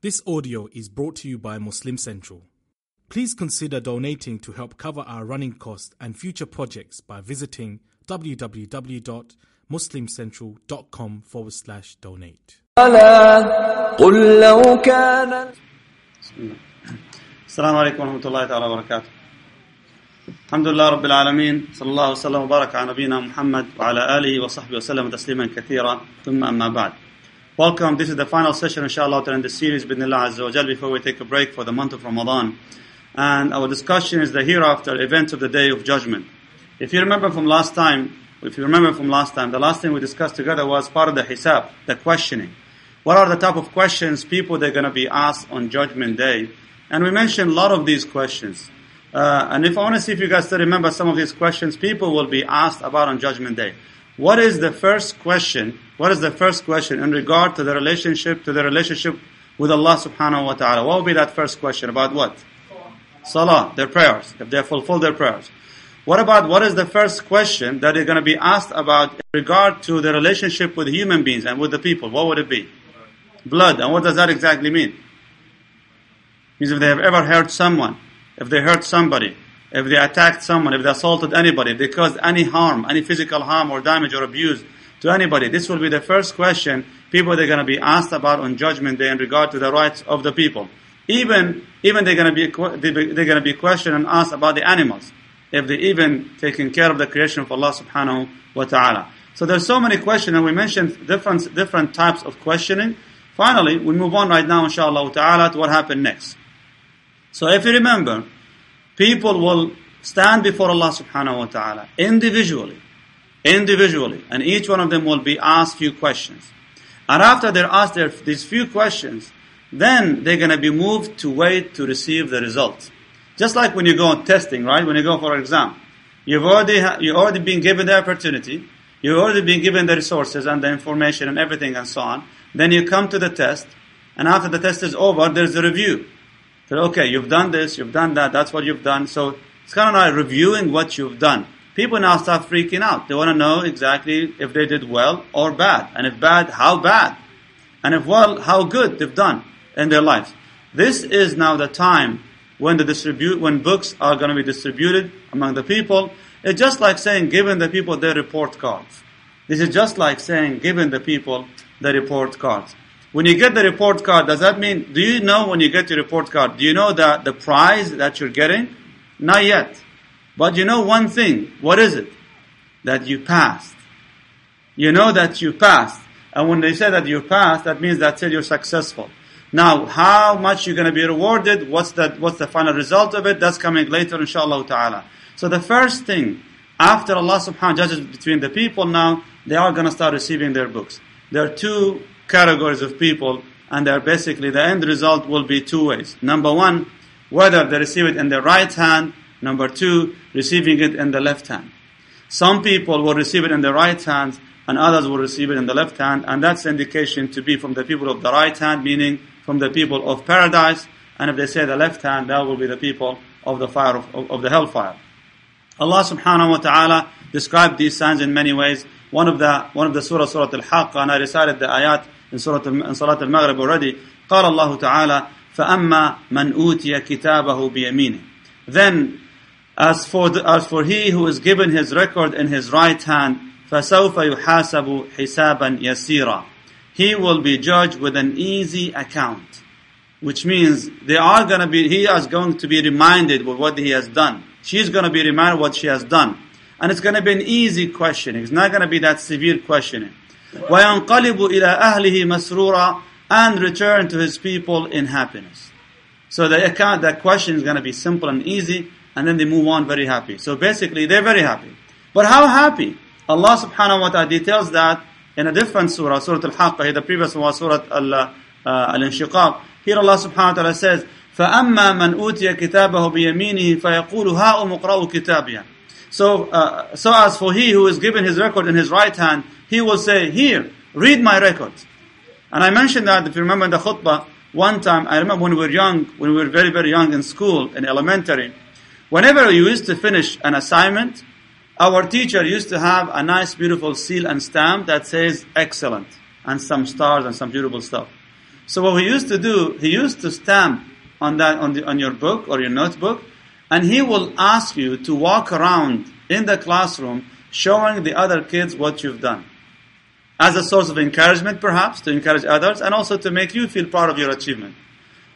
This audio is brought to you by Muslim Central. Please consider donating to help cover our running costs and future projects by visiting www.muslimcentral.com forward slash donate. قل لو كان السلام عليكم ورحمة الله تعالى وبركاته الحمد لله رب العالمين صلى الله وسلم وبارك على نبينا محمد وعلى آله وصحبه وسلم تسليما كثيرا ثم أما بعد Welcome, this is the final session inshallah in the series Bidnillah Azza wa Jal before we take a break for the month of Ramadan. And our discussion is the hereafter events of the day of judgment. If you remember from last time, if you remember from last time, the last thing we discussed together was part of the hisab, the questioning. What are the type of questions people they're going to be asked on Judgment Day? And we mentioned a lot of these questions. Uh, and if I want to see if you guys still remember some of these questions, people will be asked about on Judgment Day. What is the first question? What is the first question in regard to the relationship to the relationship with Allah Subhanahu wa Taala? What will be that first question about what? Salah, their prayers, if they fulfill their prayers. What about what is the first question that they're going to be asked about in regard to the relationship with human beings and with the people? What would it be? Blood. And what does that exactly mean? Means if they have ever hurt someone, if they hurt somebody, if they attacked someone, if they assaulted anybody, if they caused any harm, any physical harm or damage or abuse to anybody, this will be the first question people are going to be asked about on Judgment Day in regard to the rights of the people. Even, even they're going to be, they're going to be questioned and asked about the animals. If they even taken care of the creation of Allah subhanahu wa ta'ala. So there's so many questions and we mentioned different, different types of questioning. Finally, we move on right now inshallah ta'ala to what happened next. So if you remember, people will stand before Allah subhanahu wa ta'ala individually, individually, and each one of them will be asked few questions. And after they're asked their, these few questions, then they're going to be moved to wait to receive the results. Just like when you go on testing, right? When you go for an exam, you've already ha- you already been given the opportunity, you've already been given the resources and the information and everything and so on. Then you come to the test, and after the test is over, there's a review. So, okay, you've done this, you've done that, that's what you've done. So it's kind of like reviewing what you've done. People now start freaking out. They want to know exactly if they did well or bad. And if bad, how bad. And if well, how good they've done in their lives. This is now the time when the distribute, when books are going to be distributed among the people. It's just like saying, giving the people their report cards. This is just like saying, giving the people the report cards. When you get the report card, does that mean, do you know when you get your report card, do you know that the prize that you're getting? Not yet. But you know one thing. What is it? That you passed. You know that you passed. And when they say that you passed, that means that's it, you're successful. Now, how much you're going to be rewarded, what's the, what's the final result of it, that's coming later, inshallah ta'ala. So the first thing, after Allah subhanahu judges between the people now, they are going to start receiving their books. There are two categories of people, and they're basically, the end result will be two ways. Number one, whether they receive it in their right hand, number two, receiving it in the left hand. Some people will receive it in the right hand, and others will receive it in the left hand, and that's indication to be from the people of the right hand, meaning from the people of paradise, and if they say the left hand, that will be the people of the fire of, of, of the hellfire. Allah subhanahu wa ta'ala described these signs in many ways. One of the one of the surah, Surah Al-Haqq, and I recited the ayat in Surah in Salat Al-Maghrib already. قال الله تعالى فأما من أوتي كتابه بيمينه Then, as for, the, as for he who is given his record in his right hand, فسوف يحاسب حسابا يسيرا He will be judged with an easy account. Which means they are going to be, he is going to be reminded with what he has done. She's going to be reminded what she has done. And it's going to be an easy questioning. It's not going to be that severe questioning. وَيَنْقَلِبُ إِلَىٰ أَهْلِهِ مَسْرُورًا And return to his people in happiness. So the account, that question is going to be simple and easy, and then they move on very happy. So basically, they're very happy. But how happy? Allah subhanahu wa ta'ala details that in a different surah, Surah Al-Haqqa. The previous one was Surah uh, Al-Inshiqaq. Here Allah subhanahu wa ta'ala says, فَأَمَّا مَنْ أُوتِيَ كِتَابَهُ بِيَمِينِهِ فَيَقُولُ هَاؤُمُ اقْرَءُوا كِتَابِيَهْ So, uh, so as for he who is given his record in his right hand, he will say, here, read my record. And I mentioned that, if you remember in the khutbah, one time, I remember when we were young, when we were very, very young in school, in elementary, whenever you used to finish an assignment, our teacher used to have a nice, beautiful seal and stamp that says excellent, and some stars and some beautiful stuff. So what he used to do, he used to stamp on that on the on your book or your notebook, and he will ask you to walk around in the classroom showing the other kids what you've done. As a source of encouragement, perhaps, to encourage others, and also to make you feel proud of your achievement.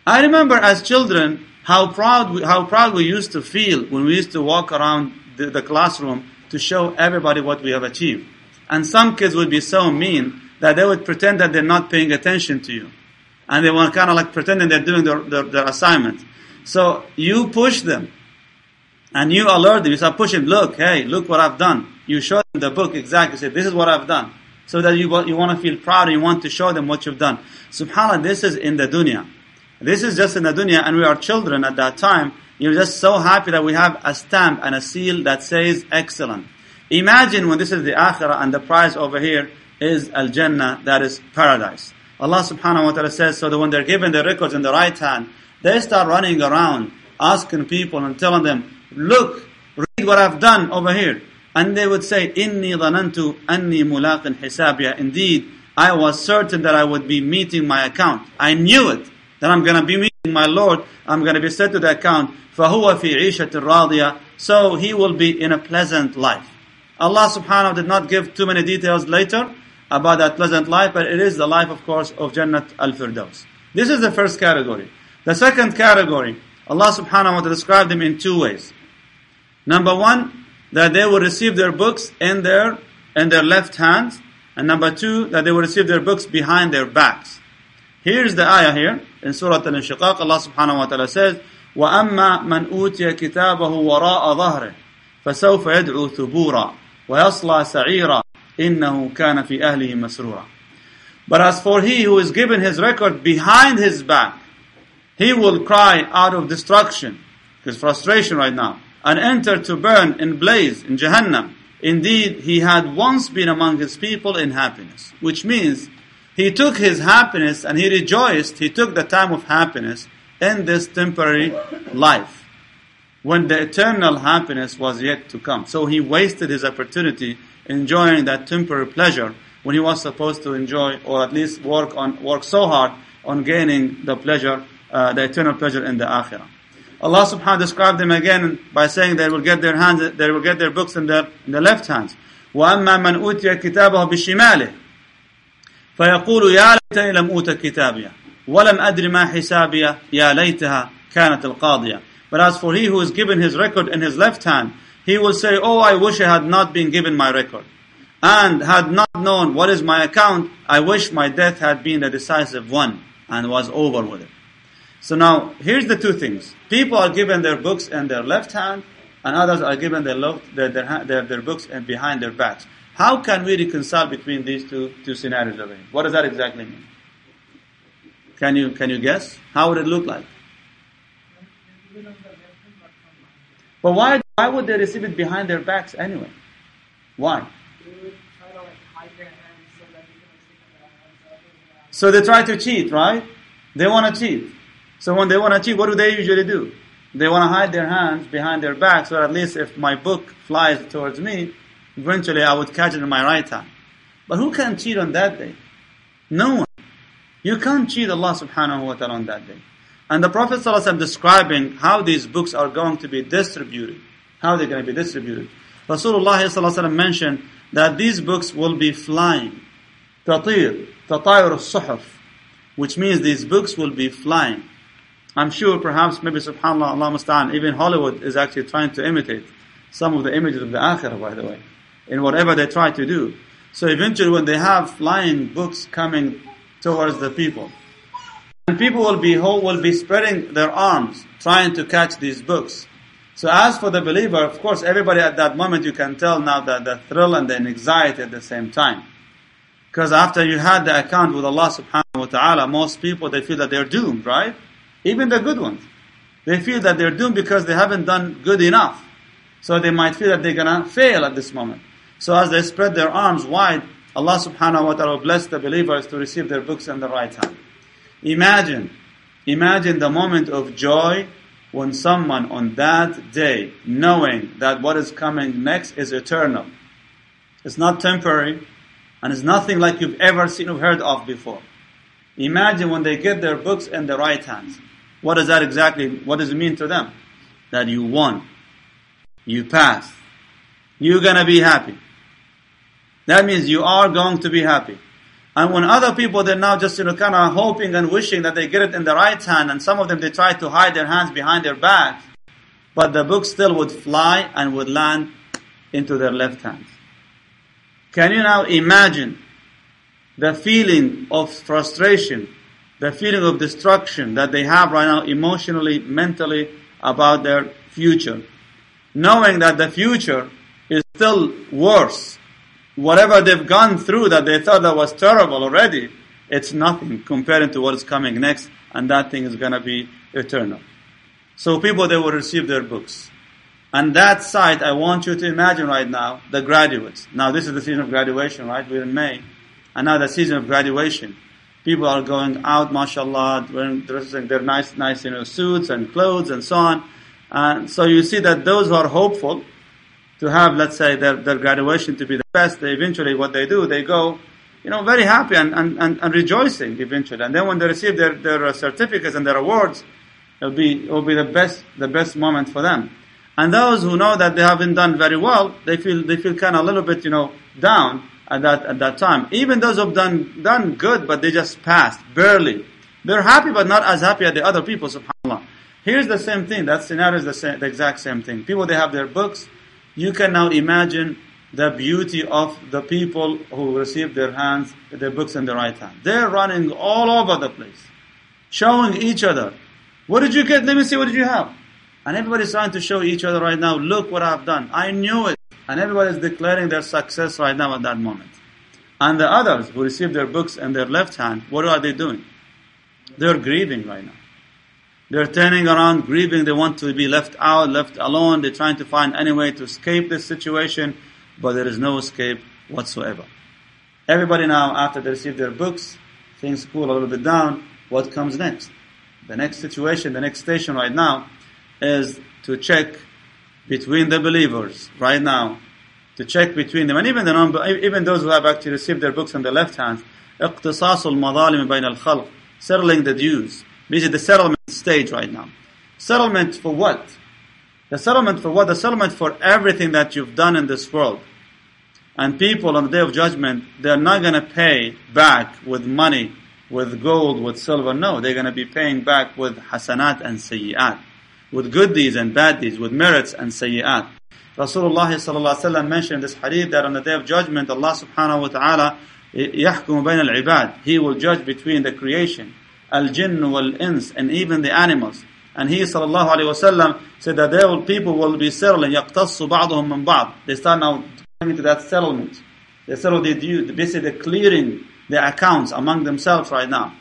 I remember as children how proud we, how proud we used to feel when we used to walk around the, the classroom to show everybody what we have achieved. And some kids would be so mean that they would pretend that they're not paying attention to you. And they were kind of like pretending they're doing their, their, their assignment. So you push them. And you alert them. You start pushing, look, hey, look what I've done. You show them the book exactly. Say, this is what I've done. So that you, you want to feel proud and you want to show them what you've done. SubhanAllah, this is in the dunya. This is just in the dunya and we are children at that time. You're just so happy that we have a stamp and a seal that says excellent. Imagine when this is the akhirah and the prize over here is al-jannah, that is paradise. Allah subhanahu wa ta'ala says, so that when they're given the records in the right hand, they start running around, asking people and telling them, look, read what I've done over here. And they would say, Inni dhanantu anni mulaqin hisabiya. Indeed, I was certain that I would be meeting my account. I knew it, that I'm going to be meeting my Lord. I'm going to be set to the account. فَهُوَ فِي عِيشَةٍ رَاضِيَةٍ So he will be in a pleasant life. Allah subhanahu wa ta'ala did not give too many details later about that pleasant life, but it is the life, of course, of Jannat al-Firdaus. This is the first category. The second category, Allah subhanahu wa ta'ala described them in two ways. Number one, that they will receive their books in their, in their left hands. And number two, that they will receive their books behind their backs. Here's the ayah here, in Surah Al-Inshiqaq, Allah subhanahu wa ta'ala says, وَأَمَّا مَنْ أُوتِيَ كِتَابَهُ وَرَاءَ ظَهْرِهِ فَسَوْفَ يَدْعُو ثُبُورًا وَيَصْلَى سَعِيرًا إِنَّهُ كَانَ فِي أَهْلِهِ مَسْرُورًا But as for he who is given his record behind his back, he will cry out of destruction, his frustration right now, and enter to burn in blaze in Jahannam. Indeed, he had once been among his people in happiness, which means he took his happiness and he rejoiced, he took the time of happiness in this temporary life when the eternal happiness was yet to come. So he wasted his opportunity enjoying that temporary pleasure when he was supposed to enjoy or at least work on work so hard on gaining the pleasure, uh, the eternal pleasure in the akhirah. Allah subhanahu wa ta'ala described them again by saying they will get their hands, they will get their books in their, in their left hands. وَأَمَّا مَنْ أُوتِيَ كِتَابَهُ بِشِمَالِهِ فيقول يا ليتني لم أوت كتابيا ولم أدر ما حسابيا يا ليتها كانت القاضية But as for he who is given his record in his left hand, he will say, Oh, I wish I had not been given my record. And had not known what is my account, I wish my death had been the decisive one and was over with it. So now, here's the two things. People are given their books in their left hand, and others are given their, left, their, their, their, their books and behind their backs. How can we reconcile between these two, two scenarios over here? What does that exactly mean? Can you, can you guess? How would it look like? But why, why would they receive it behind their backs anyway? Why? So they try to cheat, right? They want to cheat. So when they want to cheat, what do they usually do? They want to hide their hands behind their backs, so at least if my book flies towards me, eventually I would catch it in my right hand. But who can cheat on that day? No one. You can't cheat Allah subhanahu wa ta'ala on that day. And the Prophet ﷺ describing how these books are going to be distributed, how they're going to be distributed. Rasulullah ﷺ mentioned that these books will be flying. Tatir, tatayur suhuf, which means these books will be flying. I'm sure perhaps maybe subhanAllah, Allah musta'an, even Hollywood is actually trying to imitate some of the images of the akhirah by the way, in whatever they try to do. So eventually when they have flying books coming towards the people, and people will be whole will be spreading their arms trying to catch these books. So as for the believer, of course, everybody at that moment you can tell now that the thrill and the anxiety at the same time. Because after you had the account with Allah subhanahu wa ta'ala, most people they feel that they're doomed, right? Even the good ones. They feel that they're doomed because they haven't done good enough. So they might feel that they're gonna fail at this moment. So as they spread their arms wide, Allah subhanahu wa ta'ala will bless the believers to receive their books in the right hand. Imagine, imagine the moment of joy when someone on that day, knowing that what is coming next is eternal. It's not temporary, and it's nothing like you've ever seen or heard of before. Imagine when they get their books in the right hands. What does that exactly, what does it mean to them? That you won. You passed. You're gonna be happy. That means you are going to be happy. And when other people, they're now just, you know, kind of hoping and wishing that they get it in the right hand, and some of them, they try to hide their hands behind their back, but the book still would fly and would land into their left hand. Can you now imagine the feeling of frustration, the feeling of destruction that they have right now emotionally, mentally about their future? Knowing that the future is still worse whatever they've gone through that they thought that was terrible already, it's nothing compared to what is coming next, and that thing is going to be eternal. So people, they will receive their books. And that sight, I want you to imagine right now, the graduates. Now this is the season of graduation, right? We're in May. And now the season of graduation. People are going out, mashallah, wearing, dressing their nice, nice, you know, suits and clothes and so on. And so you see that those who are hopeful, to have, let's say, their, their graduation to be the best, they eventually what they do, they go, you know, very happy and, and, and, and rejoicing eventually. And then when they receive their, their uh, certificates and their awards, it'll be, it'll be the best, the best moment for them. And those who know that they haven't done very well, they feel, they feel kind of a little bit, you know, down at that, at that time. Even those who've done, done good, but they just passed, barely. They're happy, but not as happy as the other people, subhanAllah. Here's the same thing. That scenario is the, same, the exact same thing. People, they have their books, you can now imagine the beauty of the people who receive their hands, their books in the right hand. They're running all over the place, showing each other. What did you get? Let me see what did you have. And everybody's trying to show each other right now, look what I've done. I knew it. And everybody's declaring their success right now at that moment. And the others who receive their books in their left hand, what are they doing? They're grieving right now. They're turning around, grieving. They want to be left out, left alone. They're trying to find any way to escape this situation, but there is no escape whatsoever. Everybody now, after they receive their books, things cool a little bit down. What comes next? The next situation, the next station right now, is to check between the believers right now, to check between them, and even the non, even those who have actually received their books on the left hand, اقتصاص المظالم بين الخلق, settling the dues. This is the settlement stage right now. Settlement for what? The settlement for what? The settlement for everything that you've done in this world. And people on the day of judgment, they're not going to pay back with money, with gold, with silver. No, they're going to be paying back with hasanat and sayyi'at. With good deeds and bad deeds, with merits and sayyi'at. Rasulullah sallallahu mentioned in this hadith that on the day of judgment, Allah subhanahu wa ta'ala يحكم بين العباد. He will judge between the creation al-jinn wal-ins, and even the animals. And he sallallahu alayhi wasallam said that there will, people will be settling, يَقْتَصُ بَعْضُهُم مِّن بَعْض. They start now coming into that settlement. They settle the due, basically clearing their accounts among themselves right now.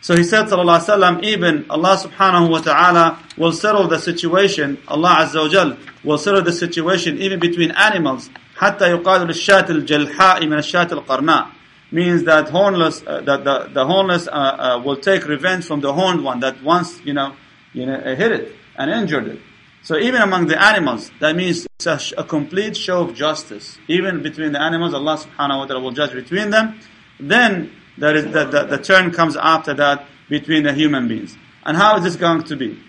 So he said sallallahu alayhi wasallam, even Allah subhanahu wa ta'ala will settle the situation, Allah azza wa jal will settle the situation even between animals, حتى يقال للشاة الجلحاء من الشاة القرناء means that hornless, uh, that the, the hornless uh, uh, will take revenge from the horned one that once, you know, you know, uh, hit it and injured it. So even among the animals, that means it's a, a, complete show of justice. Even between the animals, Allah subhanahu wa ta'ala will judge between them. Then there is the, the, the turn comes after that between the human beings. And how is this going to be?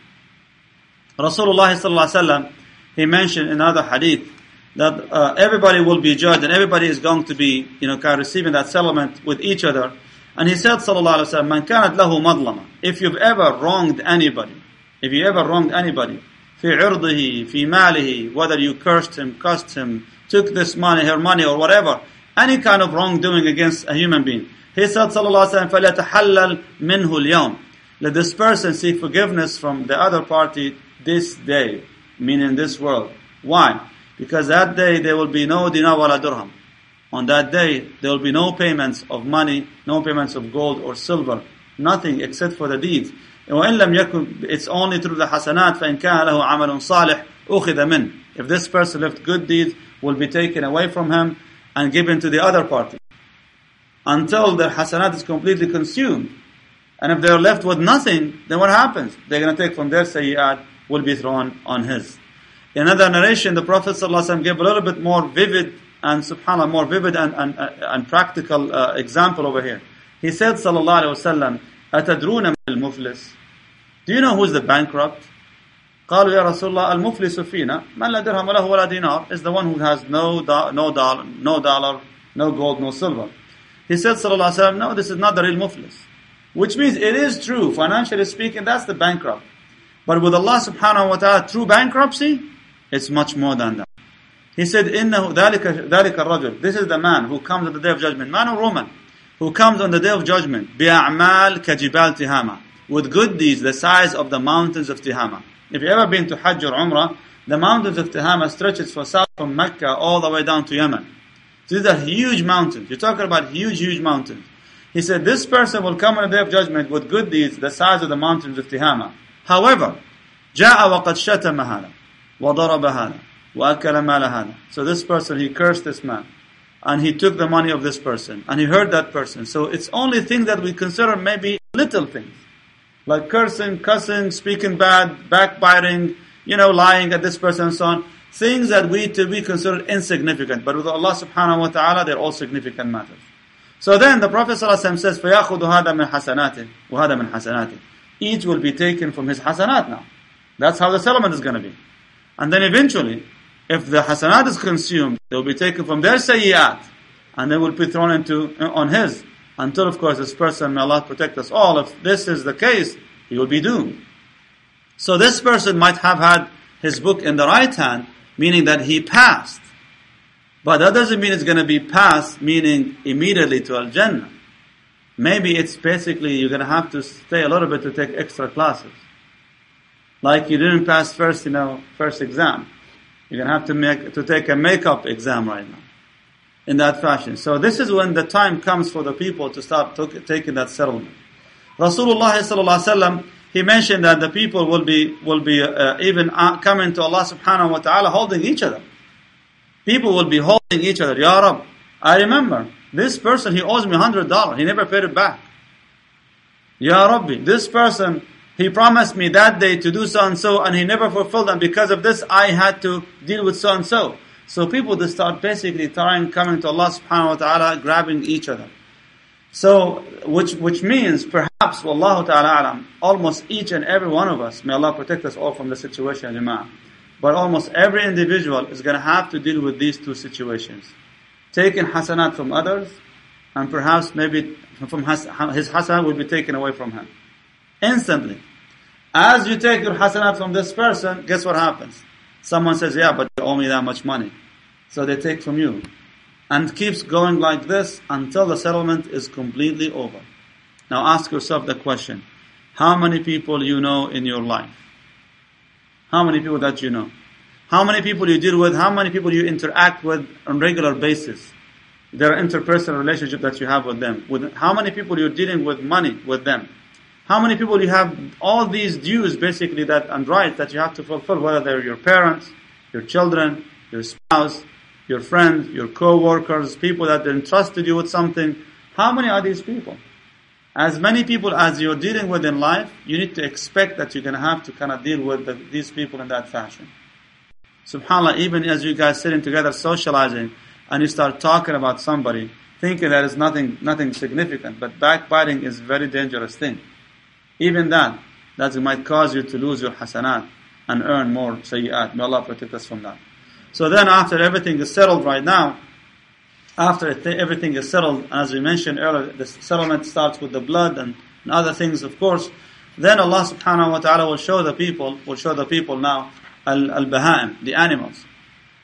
Rasulullah sallallahu he mentioned in another hadith that uh, everybody will be judged and everybody is going to be, you know, kind of receiving that settlement with each other. And he said, sallallahu alaihi wasallam, "Man kanat lahu madlama." If you've ever wronged anybody, if you ever wronged anybody, fi irdihi, fi malihi, whether you cursed him, cussed him, took this money, her money, or whatever, any kind of wrongdoing against a human being, he said, sallallahu alaihi wasallam, فَلْيَتَحَلَّلْ مِنْهُ الْيَوْمِ Let this person seek forgiveness from the other party this day, meaning this world. Why? Because that day there will be no dinar wala dirham. On that day there will be no payments of money, no payments of gold or silver, nothing except for the deeds. وإن لم يكن it's only through the hasanat فإن كان له عمل صالح أخذ منه. If this person left good deeds, will be taken away from him and given to the other party. Until the hasanat is completely consumed. And if they're left with nothing, then what happens? They're going to take from their sayyat, will be thrown on his. In another narration, the Prophet ﷺ gave a little bit more vivid and subhanAllah, more vivid and, and, and practical uh, example over here. He said, sallallahu alayhi wasallam, أتدرون من المفلس? Do you know who's the bankrupt? قالوا يا رسول الله المفلس فينا من لا درهم له ولا دينار is the one who has no do- no dollar, no dollar, no gold, no silver. He said sallallahu alaihi wasallam, no, this is not the real muflis. Which means it is true, financially speaking, that's the bankrupt. But with Allah subhanahu wa ta'ala, true bankruptcy, it's much more than that. He said, إنه ذلك ذلك الرجل. This is the man who comes on the day of judgment, man or woman, who comes on the day of judgment, بأعمال كجبال تهامة, with good deeds the size of the mountains of Tihama. If you've ever been to Hajj or Umrah, the mountains of Tihama stretches for south from Mecca all the way down to Yemen. So these are huge mountains. You're talking about huge, huge mountains. He said, this person will come on the day of judgment with good deeds the size of the mountains of Tihama. However, جاء وقد شتم هذا وضرب هذا وأكل مال هذا. So this person, he cursed this man. And he took the money of this person. And he hurt that person. So it's only things that we consider maybe little things. Like cursing, cussing, speaking bad, backbiting, you know, lying at this person and so on. Things that we to be considered insignificant. But with Allah subhanahu wa ta'ala, they're all significant matters. So then the Prophet ﷺ says, فَيَأْخُذُ هَذا مِنْ حَسَنَاتِهِ وَهَذا مِنْ حَسَنَاتِهِ Each will be taken from his hasanat now. That's how the settlement is going to be. And then eventually, if the hasanat is consumed, they will be taken from their sayyat, and they will be thrown into uh, on his. Until, of course, this person, may Allah protect us all, if this is the case, he will be doomed. So this person might have had his book in the right hand, meaning that he passed. But that doesn't mean it's going to be passed, meaning immediately to Al Jannah. Maybe it's basically you're going to have to stay a little bit to take extra classes. Like you didn't pass first, you know, first exam. You're to have to make, to take a makeup exam right now. In that fashion. So this is when the time comes for the people to start to- taking that settlement. Rasulullah sallallahu he mentioned that the people will be, will be uh, even uh, coming to Allah subhanahu wa ta'ala holding each other. People will be holding each other. Ya Rab, I remember this person, he owes me $100. He never paid it back. Ya Rabbi, this person, he promised me that day to do so and so, and he never fulfilled, and because of this, I had to deal with so and so. So people just start basically trying, coming to Allah subhanahu wa ta'ala, grabbing each other. So, which, which means perhaps, wallahu ta'ala alam, almost each and every one of us, may Allah protect us all from the situation, jama'ah. But almost every individual is going to have to deal with these two situations. Taking hasanat from others, and perhaps maybe from has, his hasanat will be taken away from him. Instantly. As you take your hasanat from this person, guess what happens? Someone says, yeah, but you owe me that much money. So they take from you. And keeps going like this until the settlement is completely over. Now ask yourself the question. How many people you know in your life? How many people that you know? How many people you deal with? How many people you interact with on regular basis? Their interpersonal relationship that you have with them. With how many people you're dealing with money with them? How many people you have all these dues basically that and rights that you have to fulfill, whether they're your parents, your children, your spouse, your friends, your co-workers, people that entrusted you with something. How many are these people? As many people as you're dealing with in life, you need to expect that you're going to have to kind of deal with the, these people in that fashion. Subhanallah, even as you guys sitting together socializing and you start talking about somebody, thinking that is nothing, nothing significant, but backbiting is a very dangerous thing. Even that, that might cause you to lose your hasanat and earn more sayyat. May Allah protect us from that. So then after everything is settled right now, after everything is settled, as we mentioned earlier, the settlement starts with the blood and, other things, of course. Then Allah subhanahu wa ta'ala will show the people, will show the people now, al, al-bahaim, the animals.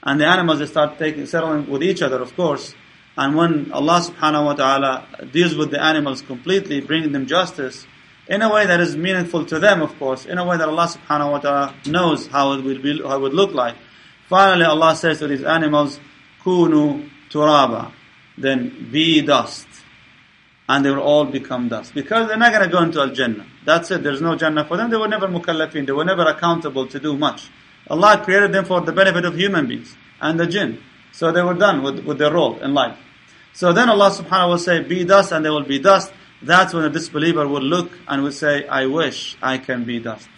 And the animals, they start taking, settling with each other, of course. And when Allah subhanahu wa ta'ala deals with the animals completely, bringing them justice, in a way that is meaningful to them, of course, in a way that Allah subhanahu wa ta'ala knows how it will be, how it would look like. Finally, Allah says to these animals, Kunu turaba, then be dust. And they will all become dust. Because they're not going to go into Al-Jannah. That's it. There's no Jannah for them. They were never mukallafin. They were never accountable to do much. Allah created them for the benefit of human beings and the jinn. So they were done with, with their role in life. So then Allah subhanahu wa ta'ala will say, be dust and they will be dust. That's when a disbeliever will look and will say, I wish I can be dust.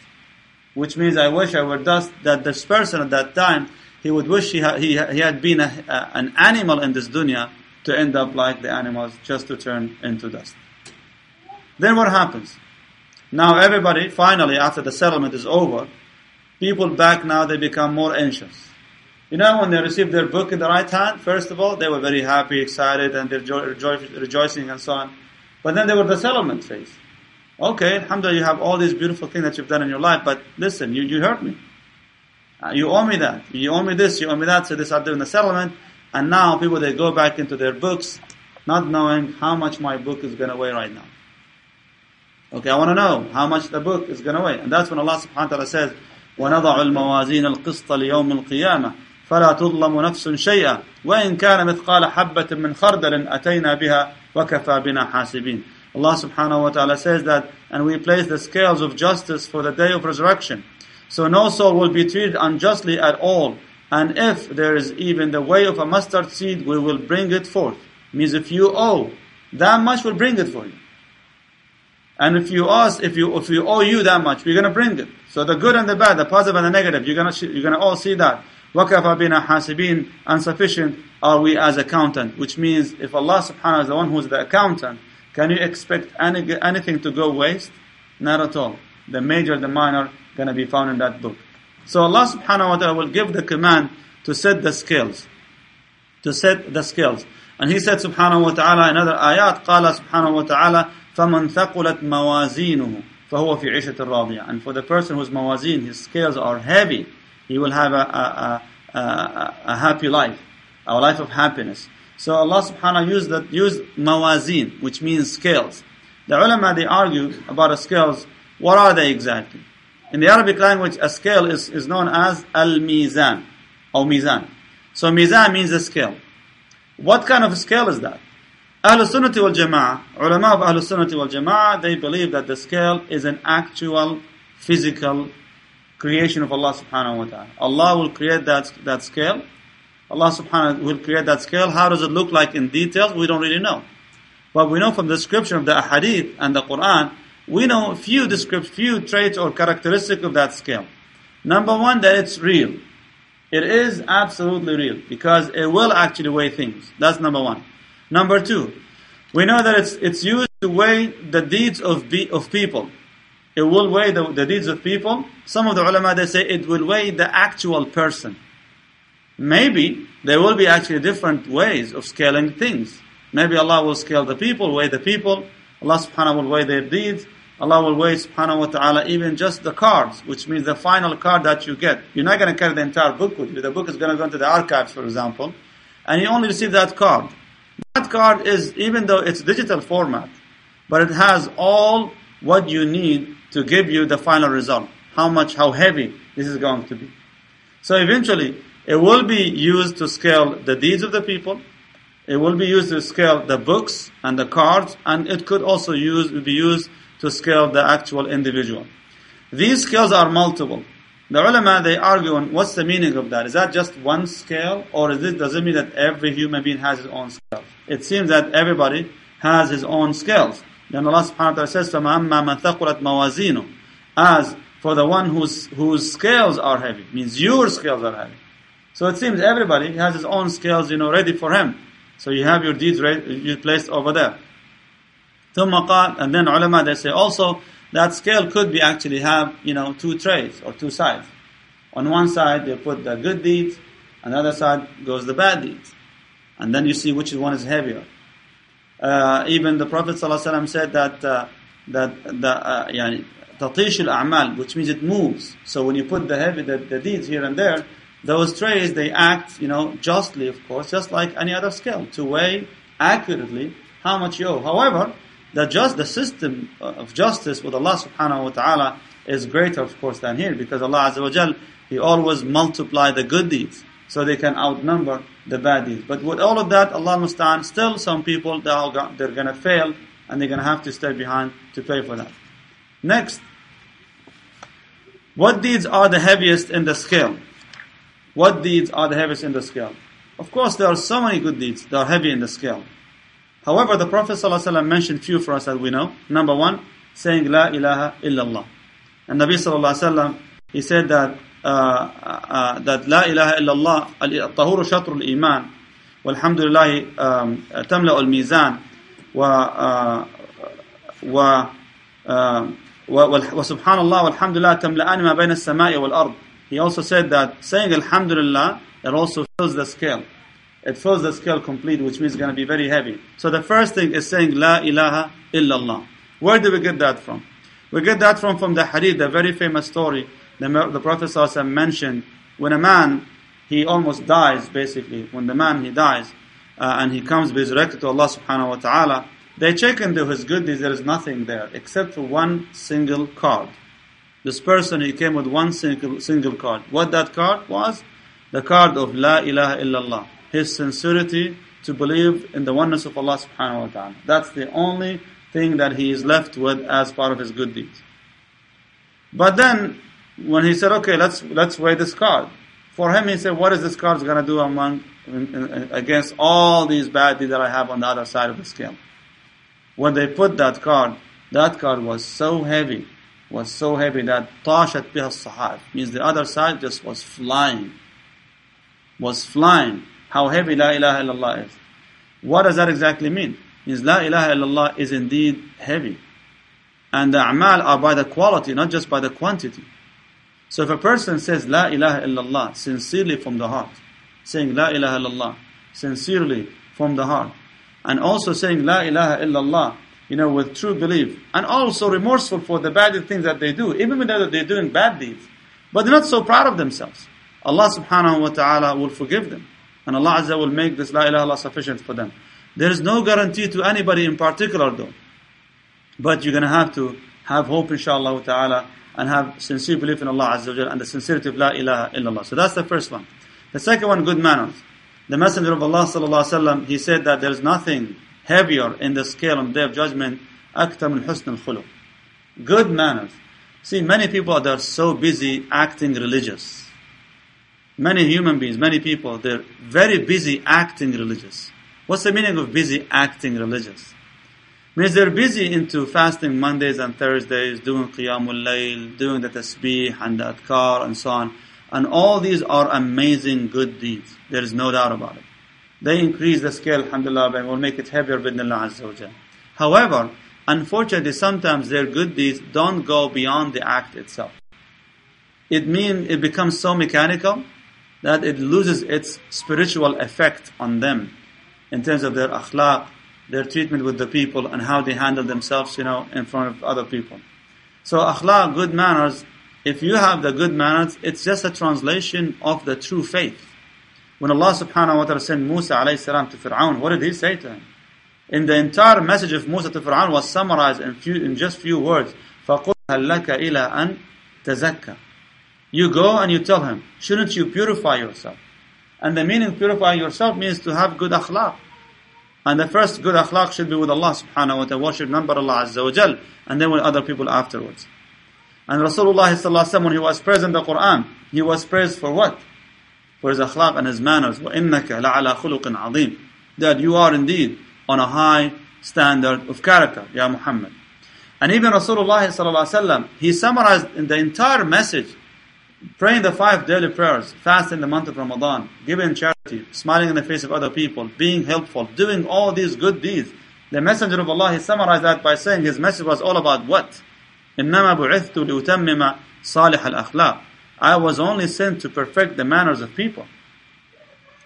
Which means I wish I were dust, that this person at that time, he would wish he, ha- he, he had been a, a, an animal in this dunya to end up like the animals, just to turn into dust. Then what happens? Now everybody, finally, after the settlement is over, people back now, they become more anxious. You know, when they received their book in the right hand, first of all, they were very happy, excited, and they're jo- rejo- rejoicing and so on. But then they were the settlement phase. Okay, alhamdulillah, you have all these beautiful things that you've done in your life, but listen, you, you hurt me. Uh, you owe me that. You owe me this, you owe me that, so they start doing the settlement. And now people, they go back into their books, not knowing how much my book is going to weigh right now. Okay, I want to know how much the book is going to weigh. And that's when Allah subhanahu wa ta'ala says, وَنَضَعُ الْمَوَازِينَ الْقِسْطَ لِيَوْمِ الْقِيَامَةِ فلا تظلم نفس شيئا وإن كان مثقال حبة من خردل أتينا بها وكفى بنا حاسبين Allah subhanahu wa ta'ala says that and we place the scales of justice for the day of resurrection so no soul will be treated unjustly at all and if there is even the way of a mustard seed we will bring it forth means if you owe that much we'll bring it for you and if you ask if you if you owe you that much we're going to bring it so the good and the bad the positive and the negative you're going to you're going to all see that وَكَفَى بِنَا حَاسِبِينَ Insufficient are we as accountant. Which means if Allah subhanahu wa ta'ala is the one who is the accountant, can you expect any, anything to go waste? Not at all. The major, the minor, going to be found in that book. So Allah subhanahu wa ta'ala will give the command to set the scales. To set the scales. And He said subhanahu wa ta'ala in other ayat, قال subhanahu wa ta'ala, فَمَنْ ثَقُلَتْ مَوَازِينُهُ فَهُوَ فِي عِشَةٍ رَاضِيَةٍ And for the person whose mawazin, his scales are heavy, he will have a, a, a, a, happy life, a life of happiness. So Allah subhanahu used that used mawazin, which means scales. The ulama they argue about the scales. What are they exactly? In the Arabic language, a scale is, is known as al-mizan or mizan. So mizan means a scale. What kind of scale is that? Ahlul Sunnah wal Jama'ah, ulama of Ahlul Sunnah wal Jama'ah, they believe that the scale is an actual physical creation of Allah subhanahu wa ta'ala. Allah will create that, that scale. Allah subhanahu will create that scale. How does it look like in details? We don't really know. But we know from the description of the ahadith and the Quran, we know few descriptions, few traits or characteristics of that scale. Number one, that it's real. It is absolutely real because it will actually weigh things. That's number one. Number two, we know that it's, it's used to weigh the deeds of, be, of people. It will weigh the, the deeds of people. Some of the ulama, they say it will weigh the actual person. Maybe there will be actually different ways of scaling things. Maybe Allah will scale the people, weigh the people. Allah subhanahu will weigh their deeds. Allah will weigh subhanahu wa ta'ala even just the cards, which means the final card that you get. You're not going to carry the entire book with you. The book is going to go into the archives, for example, and you only receive that card. That card is, even though it's digital format, but it has all what you need to give you the final result. How much, how heavy this is going to be. So eventually, it will be used to scale the deeds of the people. It will be used to scale the books and the cards, and it could also use, be used to scale the actual individual. These scales are multiple. The ulama, they argue on what's the meaning of that. Is that just one scale, or is it, does it mean that every human being has his own scale? It seems that everybody has his own scales. Then Allah subhanahu wa ta'ala says, فَمَأَمَّا مَنْ ثَقُلَتْ مَوَازِينُ As for the one whose, whose scales are heavy, means your scales are heavy. So it seems everybody has his own scales, you know, ready for him. So you have your deeds ready, you placed over there. ثم قال, and then ulama they say also that scale could be actually have you know two trays or two sides. On one side they put the good deeds, on the other side goes the bad deeds, and then you see which one is heavier. Uh, even the Prophet ﷺ said that uh, that the uh, yani, amal, which means it moves. So when you put the heavy the, the, deeds here and there, those trays they act, you know, justly, of course, just like any other scale to weigh accurately how much you owe. However, the just the system of justice with Allah Subhanahu wa Taala is greater, of course, than here because Allah Azza wa Jal, He always multiply the good deeds so they can outnumber the bad deeds. But with all of that, Allah Mustaan, still some people, they're going to fail and they're to have to stay behind to pay for that. Next, what deeds are the heaviest in the scale? What deeds are the heaviest in the scale? Of course, there are so many good deeds that are heavy in the scale. However, the Prophet ﷺ mentioned few for us that we know. Number one, saying La ilaha illallah. And Nabi ﷺ, he said that that لا إله إلا الله الطهور شطر الإيمان والحمد لله تملأ الميزان و و uh, وسبحان الله والحمد لله تملأان ما بين السماء والأرض. He also said that saying Alhamdulillah, it also fills the scale. It fills the scale complete, which means it's going to be very heavy. So the first thing is saying La ilaha illallah. Where do we get that from? We get that from, from the hadith, the very famous story the, the Prophet ﷺ mentioned when a man, he almost dies basically, when the man he dies, uh, and he comes resurrected to Allah subhanahu wa ta'ala, they check into his good deeds, there is nothing there except for one single card. This person, he came with one single, single card. What that card was? The card of La ilaha illallah. His sincerity to believe in the oneness of Allah subhanahu wa ta'ala. That's the only thing that he is left with as part of his good deeds. But then, when he said, okay, let's, let's weigh this card. For him, he said, what is this card going to do among, against all these bad deeds that I have on the other side of the scale? When they put that card, that card was so heavy, was so heavy that tashat biha sahab means the other side just was flying, was flying. How heavy La ilaha illallah is. What does that exactly mean? Means La ilaha illallah is indeed heavy. And the a'mal are by the quality, not just by the quantity. So if a person says La ilaha illallah sincerely from the heart, saying La ilaha illallah sincerely from the heart, and also saying La ilaha illallah, you know, with true belief, and also remorseful for the bad things that they do, even when they're doing bad deeds. But they're not so proud of themselves. Allah subhanahu wa ta'ala will forgive them. And Allah Azza will make this La ilaha illallah sufficient for them. There is no guarantee to anybody in particular though. But you're gonna have to have hope inshallah ta'ala and have sincere belief in Allah Azza wa and the sincerity of La ilaha illallah. So that's the first one. The second one, good manners. The Messenger of Allah sallallahu alaihi wasallam he said that there is nothing heavier in the scale on the day of judgment, aktam al husn al Good manners. See, many people are, are so busy acting religious. Many human beings, many people, they're very busy acting religious. What's the meaning of busy acting religious? Means they're busy into fasting Mondays and Thursdays, doing Qiyamul Layl, doing the Tasbih and the Adkar and so on. And all these are amazing good deeds. There is no doubt about it. They increase the scale, alhamdulillah, and will make it heavier with Allah Azza wa However, unfortunately, sometimes their good deeds don't go beyond the act itself. It means it becomes so mechanical that it loses its spiritual effect on them in terms of their akhlaq, their treatment with the people, and how they handle themselves, you know, in front of other people. So akhlaq, good manners, if you have the good manners, it's just a translation of the true faith. When Allah subhanahu wa ta'ala sent Musa alayhi salam to Fir'aun, what did he say to him? In the entire message of Musa to Fir'aun was summarized in, few, in just few words. فَقُلْ هَلْ لَكَ إِلَىٰ أَن تَزَكَّى You go and you tell him, shouldn't you purify yourself? And the meaning of purify yourself means to have good akhlaq. And the first good akhlaq should be with Allah subhanahu wa ta'ala, worship none but Allah azza wa jal, and then with other people afterwards. And Rasulullah sallallahu when he was praised in the Quran, he was praised for what? For his akhlaq and his manners. وَإِنَّكَ لَعَلَى خُلُقٍ عَظِيمٍ That you are indeed on a high standard of character, Ya Muhammad. And even Rasulullah sallallahu he summarized in the entire message, praying the five daily prayers, fasting the month of Ramadan, giving charity, smiling in the face of other people, being helpful, doing all these good deeds. The Messenger of Allah, he summarized that by saying his message was all about what? إنما بعثت لأتمم صالح الأخلاق I was only sent to perfect the manners of people.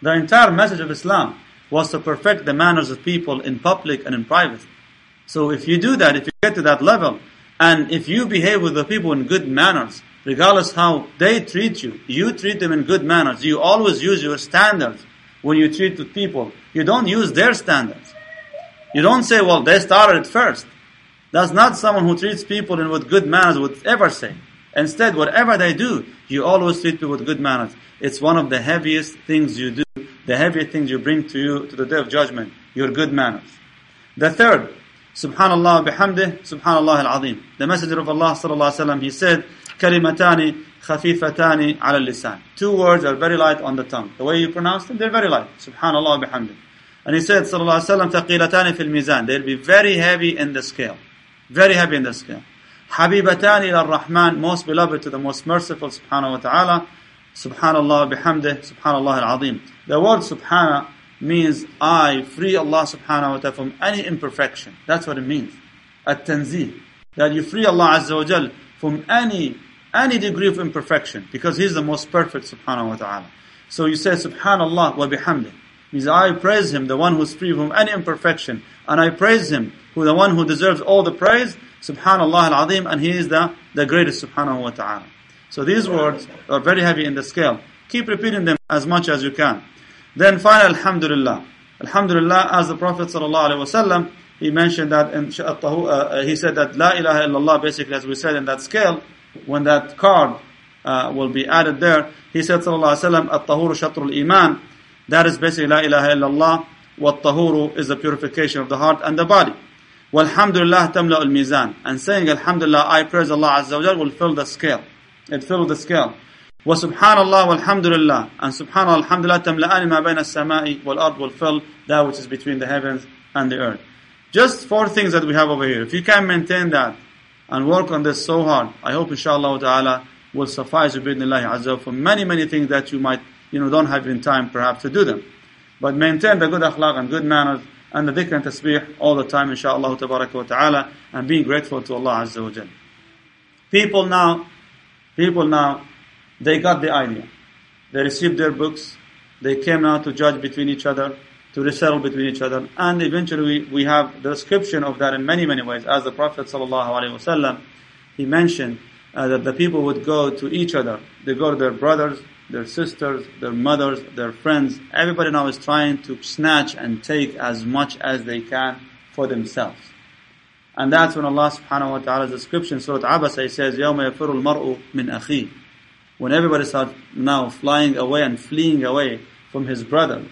The entire message of Islam was to perfect the manners of people in public and in private. So if you do that, if you get to that level, and if you behave with the people in good manners, regardless how they treat you, you treat them in good manners. You always use your standards when you treat with people. You don't use their standards. You don't say, well, they started first. That's not someone who treats people in with good manners would ever say. Instead, whatever they do, you always treat people with good manners. It's one of the heaviest things you do, the heaviest things you bring to you to the day of judgment, your good manners. The third, Subhanallah bihamdih, Subhanallah al-Azim. The Messenger of Allah sallallahu alaihi wasallam, he said, Kalimatani khafifatani ala lisan. Two words are very light on the tongue. The way you pronounce them, they're very light. Subhanallah bihamdih. And he said, sallallahu alaihi wasallam, taqilatani fil mizan. They'll be very heavy in the scale. Very heavy in the scale. Habibatani ila rahman most beloved to the most merciful subhanahu wa ta'ala. Subhanallah bihamdih, subhanallah al-azim. The word subhana means I free Allah subhanahu wa ta'ala from any imperfection. That's what it means. at-tanzih. That you free Allah Azza wa Jal from any, any degree of imperfection. Because He's the most perfect subhanahu wa ta'ala. So you say subhanallah wa bihamdih. Means I praise Him, the one who's free from any imperfection. And I praise Him, who the one who deserves all the praise. Subhanallah al-azim. And He is the, the greatest subhanahu wa ta'ala. So these words are very heavy in the scale. Keep repeating them as much as you can. Then finally, Alhamdulillah. Alhamdulillah, as the Prophet ﷺ, he mentioned that in uh, he said that La ilaha illallah, basically as we said in that scale, when that card uh, will be added there, he said Sallallahu Alaihi Wasallam, At-tahuru shatrul iman, that is basically La ilaha illallah, what tahuru is the purification of the heart and the body. Walhamdulillah tamla al-mizan. And saying Alhamdulillah, I praise Allah Azza wa will fill the scale. It fills the scale. وسبحان الله والحمد لله and subhanallah alhamdulillah تملأان ما بين السماء والأرض will fill that which is between the heavens and the earth. Just four things that we have over here. If you can maintain that and work on this so hard, I hope inshallah ta'ala will suffice you azza for many, many things that you might, you know, don't have in time perhaps to do them. But maintain the good akhlaq and good manners and the dhikr and tasbih all the time inshallah ta'ala and being grateful to Allah azza wa People now, people now, they got the idea. They received their books. They came now to judge between each other, to resettle between each other. And eventually we, we have the description of that in many, many ways. As the Prophet ﷺ, he mentioned uh, that the people would go to each other. They go to their brothers, their sisters, their mothers, their friends. Everybody now is trying to snatch and take as much as they can for themselves. And that's when Allah subhanahu wa ta'ala's description, Surah Abasa, he says, يَوْمَ يَفِرُ الْمَرْءُ مِنْ أَخِيهِ when everybody starts now flying away and fleeing away from his brother,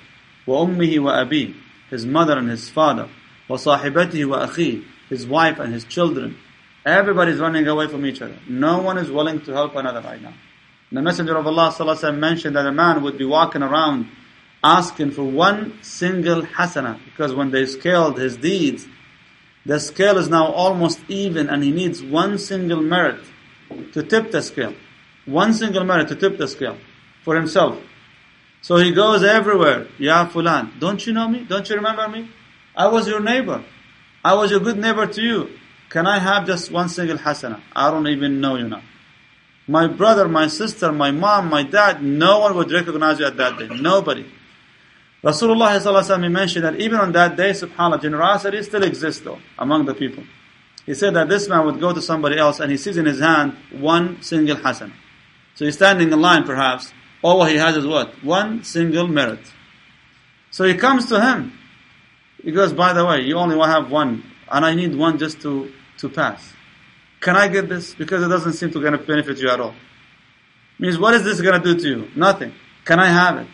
وَأُمِّهِ وَأَبِيهِ his mother and his father, وَصَاحِبَتِهِ وَأَخِيهِ his wife and his children. Everybody's running away from each other. No one is willing to help another right now. The Messenger of Allah وسلم, mentioned that a man would be walking around asking for one single hasana because when they scaled his deeds, the scale is now almost even and he needs one single merit to tip the scale one single merit to tip the scale for himself. So he goes everywhere. Ya Fulan, don't you know me? Don't you remember me? I was your neighbor. I was a good neighbor to you. Can I have just one single hasana? I don't even know you now. My brother, my sister, my mom, my dad, no one would recognize you at that day. Nobody. Rasulullah ﷺ mentioned that even on that day, subhanAllah, generosity still exists though, among the people. He said that this man would go to somebody else and he sees in his hand one single hasana. So he's standing in line perhaps. All he has is what? One single merit. So he comes to him. He goes, by the way, you only have one, and I need one just to, to pass. Can I get this? Because it doesn't seem to gonna benefit you at all. Means what is this gonna do to you? Nothing. Can I have it?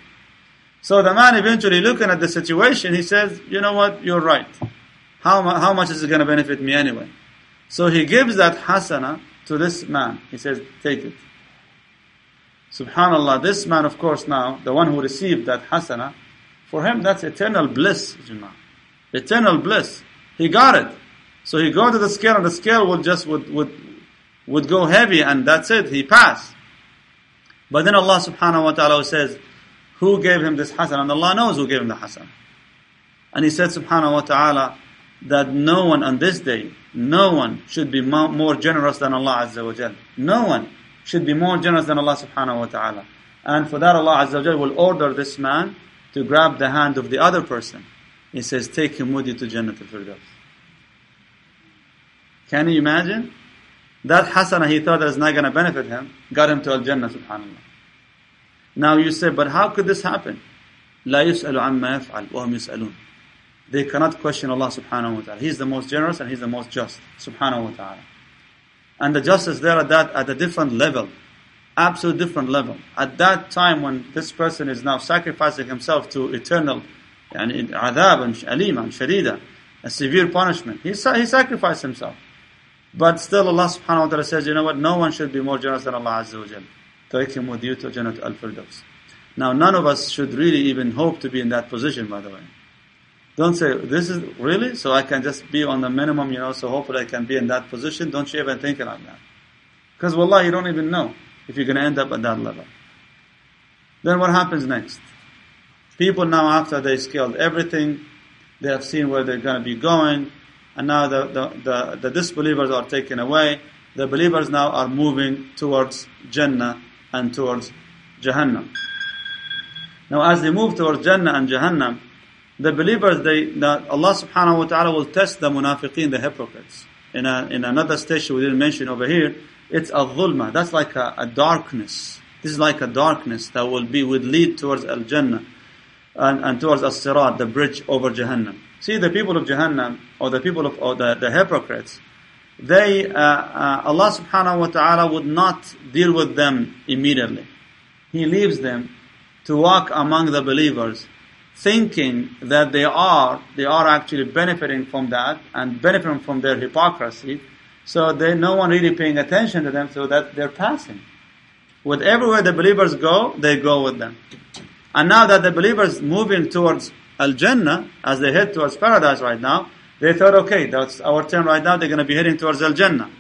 So the man eventually looking at the situation, he says, you know what, you're right. How, how much is it gonna benefit me anyway? So he gives that hasana to this man. He says, take it. Subhanallah, this man, of course, now, the one who received that hasana, for him that's eternal bliss, Jannah. Eternal bliss. He got it. So he go to the scale and the scale would just, would, would, would go heavy and that's it, he passed. But then Allah subhanahu wa ta'ala says, who gave him this hasana? And Allah knows who gave him the hasana. And He said subhanahu wa ta'ala, that no one on this day, no one should be more generous than Allah Azza wa Jal. No one should be more generous than Allah subhanahu wa ta'ala. And for that Allah Azza wa will order this man to grab the hand of the other person. He says, take him with you to Jannah al-Firdaus. Can you imagine? That hasana he thought that is not going to benefit him, got him to Al-Jannah subhanAllah. Now you say, but how could this happen? لا يسأل عما يفعل وهم يسألون. They cannot question Allah subhanahu wa ta'ala. He's the most generous and He's the most just subhanahu wa ta'ala. and the justice there at that at a different level, absolute different level. At that time when this person is now sacrificing himself to eternal and adab and alim and sharida, a severe punishment, he, he sacrificed himself. But still Allah subhanahu wa ta'ala says, you know what, no one should be more generous than Allah Azza wa Jal. Take him with you to Jannat al-Firdaus. Now none of us should really even hope to be in that position by the way. Don't say, this is really? So I can just be on the minimum, you know, so hopefully I can be in that position. Don't you even think like that. Because wallah, you don't even know if you're going to end up at that level. Then what happens next? People now after they scaled everything, they have seen where they're going to be going, and now the, the, the, the disbelievers are taken away. The believers now are moving towards Jannah and towards Jahannam. Now, as they move towards Jannah and Jahannam, the believers, they, the, Allah subhanahu wa ta'ala will test the munafiqeen, the hypocrites. In, a, in another station we didn't mention over here, it's a dhulma. That's like a, a darkness. This is like a darkness that will be, would lead towards Al-Jannah and, and towards As-Sirat, the bridge over Jahannam. See, the people of Jahannam, or the people of, or the, the hypocrites, they, uh, uh, Allah subhanahu wa ta'ala would not deal with them immediately. He leaves them to walk among the believers, thinking that they are, they are actually benefiting from that and benefiting from their hypocrisy. So they, no one really paying attention to them, so that they're passing. With everywhere the believers go, they go with them. And now that the believers moving towards Al-Jannah, as they head towards paradise right now, they thought, okay, that's our turn right now, they're going to be heading towards Al-Jannah.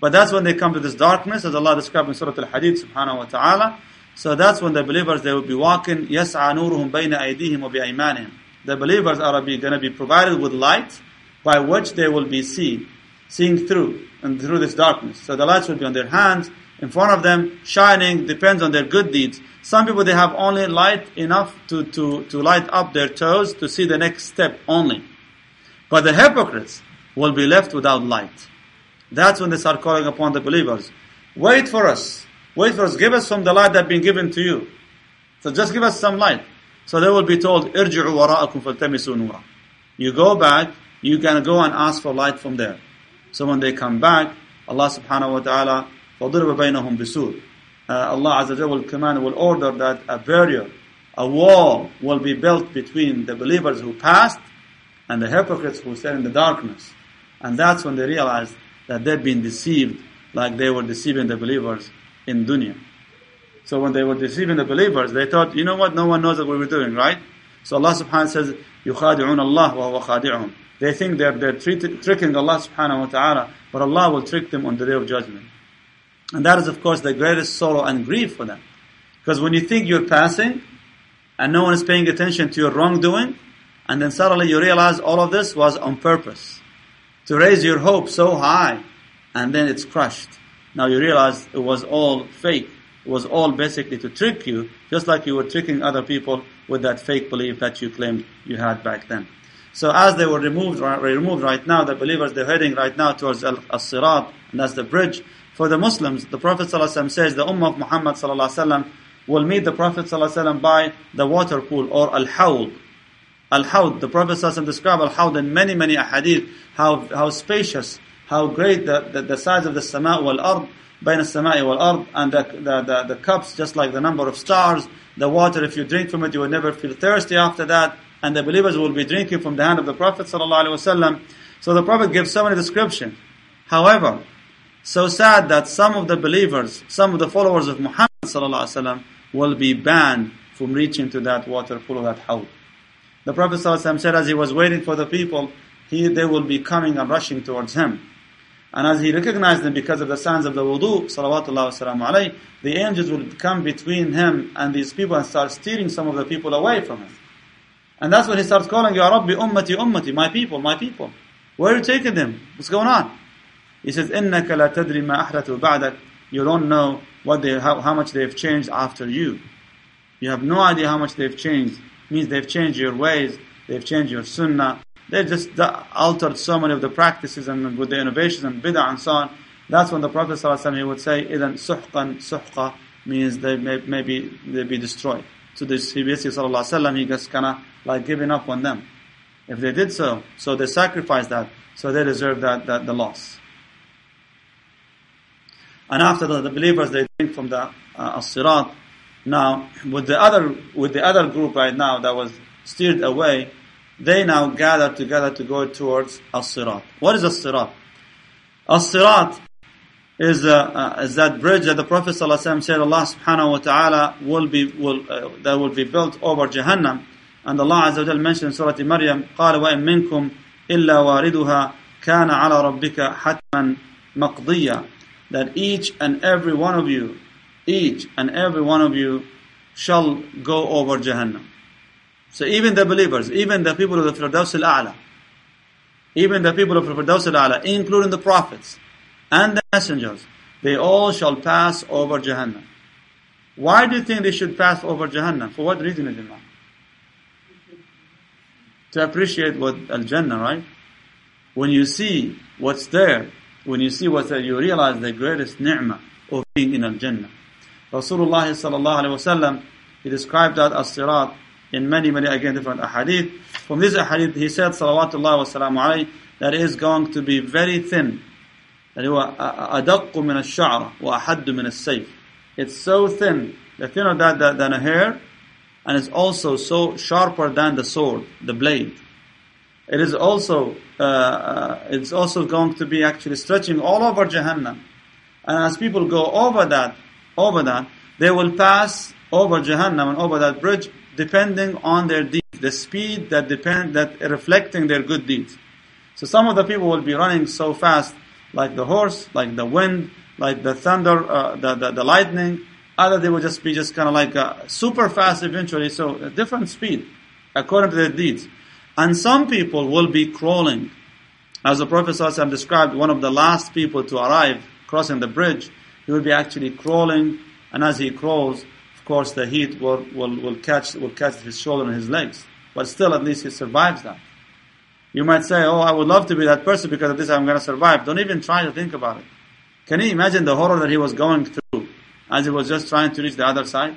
But that's when they come to this darkness, as Allah described in Surah Al-Hadid, subhanahu wa ta'ala. So that's when the believers, they will be walking, يَسْعَى نُورُهُمْ بَيْنَ أَيْدِيهِمْ وَبِأَيْمَانِهِمْ The believers are going to be provided with light by which they will be seen, seeing through, and through this darkness. So the lights will be on their hands, in front of them, shining, depends on their good deeds. Some people, they have only light enough to, to, to light up their toes to see the next step only. But the hypocrites will be left without light. That's when they start calling upon the believers. Wait for us. Wait for us. Give us from the light that been given to you. So just give us some light. So they will be told, ارجعوا وراءكم فالتمسوا نورا. You go back, you can go and ask for light from there. So when they come back, Allah subhanahu wa ta'ala, فَضِرْبَ بَيْنَهُمْ بِسُورٍ uh, Allah Azza wa will command, will order that a barrier, a wall will be built between the believers who passed and the hypocrites who sat in the darkness. And that's when they realized that they'd been deceived like they were deceiving the believers in dunya. So when they were deceiving the believers, they thought, you know what, no one knows what we were doing, right? So Allah subhanahu wa ta'ala says, يُخَادِعُونَ اللَّهِ وَهُوَ خَادِعُهُمْ They think they're, they're tricking Allah subhanahu wa ta'ala, but Allah will trick them on the day of judgment. And that is, of course, the greatest sorrow and grief for them. Because when you think you're passing, and no one is paying attention to your wrongdoing, and then suddenly you realize all of this was on purpose. To raise your hope so high, and then it's crushed. Now you realize it was all fake. It was all basically to trick you, just like you were tricking other people with that fake belief that you claimed you had back then. So as they were removed, removed right now, the believers, they're heading right now towards Al-Sirat, and that's the bridge. For the Muslims, the Prophet ﷺ says the Ummah of Muhammad ﷺ will meet the Prophet ﷺ by the water pool or Al-Hawd. Al-Hawd, the Prophet ﷺ described Al-Hawd in many, many ahadith, how, how spacious, how great the, the, the size of the sama' wal-ard, بين السماء والأرض, and the, the, the, the cups just like the number of stars, the water, if you drink from it, you will never feel thirsty after that, and the believers will be drinking from the hand of the Prophet ﷺ. So the Prophet gives so many descriptions. However, so sad that some of the believers, some of the followers of Muhammad ﷺ will be banned from reaching to that water pool of that hawd. The Prophet ﷺ said as he was waiting for the people, he, they will be coming and rushing towards him. And as he recognized them because of the signs of the wudu, salawatullah the angels will come between him and these people and start steering some of the people away from him. And that's when he starts calling, Ya Rabbi, ummati, ummati, my people, my people. Where are you taking them? What's going on? He says, إِنَّكَ لَا تَدْرِ مَا أَحْدَثُ بَعْدَكَ You don't know what they, how, how much they've changed after you. You have no idea how much they've changed. It means they've changed your ways, they've changed your sunnah, they've just altered so many of the practices and with the innovations and bid'ah and so on. That's when the Prophet ﷺ, he would say, إِذَن سُحْقًا سُحْقًا means they may, maybe they be destroyed. So this, he basically, sallallahu he just kind of like giving up on them. If they did so, so they sacrificed that, so they deserve that, that the loss. And after that, the believers they drink from the uh, as-sirat. Now, with the other with the other group right now that was steered away, they now gather together to go towards as-sirat. What is as-sirat? As-sirat is, uh, uh, is that bridge that the Prophet ﷺ said Allah subhanahu wa ta'ala will be, will, uh, that will be built over Jahannam. And Allah Azza wa Jal mentioned in Surah Maryam, قال وإن منكم إلا واردها كان على ربك حتما مقضيا that each and every one of you, each and every one of you shall go over Jahannam. So even the believers, even the people of the Firdaus al-A'la, even the people of the Firdaus al-Ala, including the prophets and the messengers, they all shall pass over Jahannam. Why do you think they should pass over Jahannam? For what reason, Jama'ah? To appreciate what Al-Jannah, right? When you see what's there, when you see what's there, you realize the greatest ni'mah of being in Al-Jannah. Rasulullah sallallahu alayhi wasallam, he described that as sirat in many, many, again, different ahadith. From this ahadith, he said, salawatullah wa salamu alayhi, that is going to be very thin. That هو أدق من الشعر وأحد من السيف. It's so thin, the thinner that, that than a hair, and it's also so sharper than the sword, the blade. It is also, uh, uh, it's also going to be actually stretching all over Jahannam. And as people go over that, over that, they will pass over Jahannam and over that bridge depending on their deeds, the speed that depend, that reflecting their good deeds. So some of the people will be running so fast, like the horse, like the wind, like the thunder, uh, the, the, the lightning. Other they will just be just kind of like uh, super fast eventually, so a different speed according to their deeds. And some people will be crawling. As the Prophet ﷺ described, one of the last people to arrive crossing the bridge, he will be actually crawling, and as he crawls, course, the heat will, will, will catch will catch his shoulder and his legs. But still, at least he survives that. You might say, "Oh, I would love to be that person because of this. I'm going to survive." Don't even try to think about it. Can you imagine the horror that he was going through as he was just trying to reach the other side,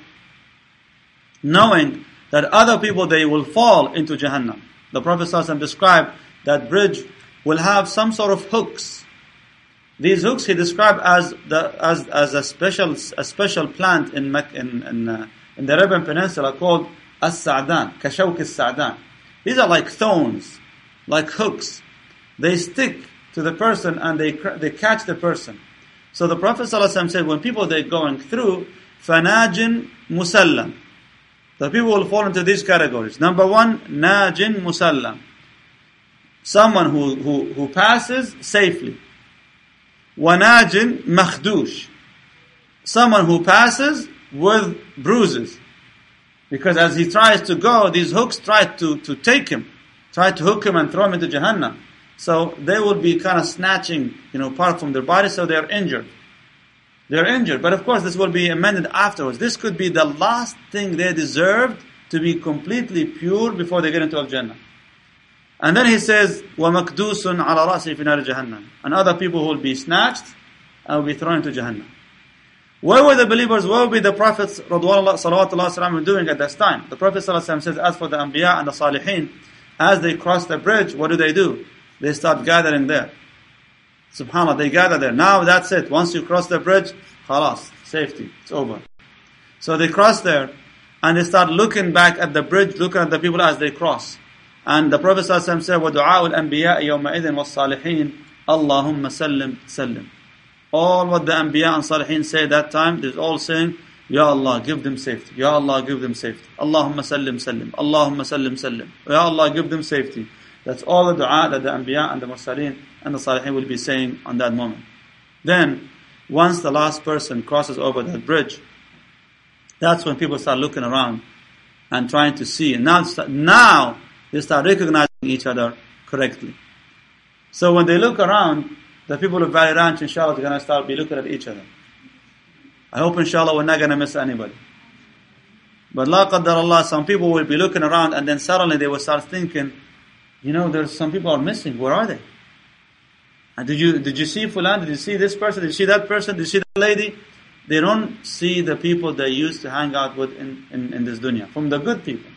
knowing that other people they will fall into Jahannam. The Prophet ﷺ described that bridge will have some sort of hooks these hooks he described as the as as a special a special plant in in in, uh, in the Arabian Peninsula called as-sa'dan, kashawk as-sa'dan. These are like thorns, like hooks. They stick to the person and they they catch the person. So the Prophet ﷺ said, when people they're going through, fanajin musallam. The people will fall into these categories. Number one, najin musallam. Someone who, who, who passes safely. Wanajin makhdush. Someone who passes with bruises. Because as he tries to go, these hooks try to, to take him, try to hook him and throw him into Jahannam. So they will be kind of snatching, you know, part from their body, so they are injured. They're injured. But of course, this will be amended afterwards. This could be the last thing they deserved to be completely pure before they get into Al-Jannah. And then he says, وَمَكْدُوسٌ عَلَى رَأْسِهِ فِي نَارِ جَهَنَّمْ And other people will be snatched and will be thrown into Jahannam. Where were the believers, where were the prophets sallallahu doing at this time? The Prophet says, as for the Anbiya and the Salihin, as they cross the bridge, what do they do? They start gathering there. Subhanallah, they gather there. Now that's it. Once you cross the bridge, khalas, safety, it's over. So they cross there, and they start looking back at the bridge, looking at the people as they cross. And the Prophet ﷺ said, وَدُعَاءُ الْأَنْبِيَاءِ يَوْمَئِذٍ وَالصَّالِحِينَ اللهم سلم سلم. All what the Anbiya and Salihin say that time, they're all saying, Ya Allah, give them safety. Ya Allah, give them safety. Allahumma sallim sallim. Allahumma sallim sallim. Ya Allah, give them safety. That's all the dua that the Anbiya and the Mursaleen and the Salihin will be saying on that moment. Then, once the last person crosses over that bridge, that's when people start looking around and trying to see. And now, now they start recognizing each other correctly. So when they look around, the people of Valley Ranch, inshallah, are going to start be looking at each other. I hope, inshallah, we're not going to miss anybody. But la qaddar Allah, some people will be looking around and then suddenly they will start thinking, you know, there's some people are missing. Where are they? And did you did you see Fulan? Did you see this person? Did you see that person? Did you see that lady? They don't see the people they used to hang out with in, in, in this dunya. From the good people.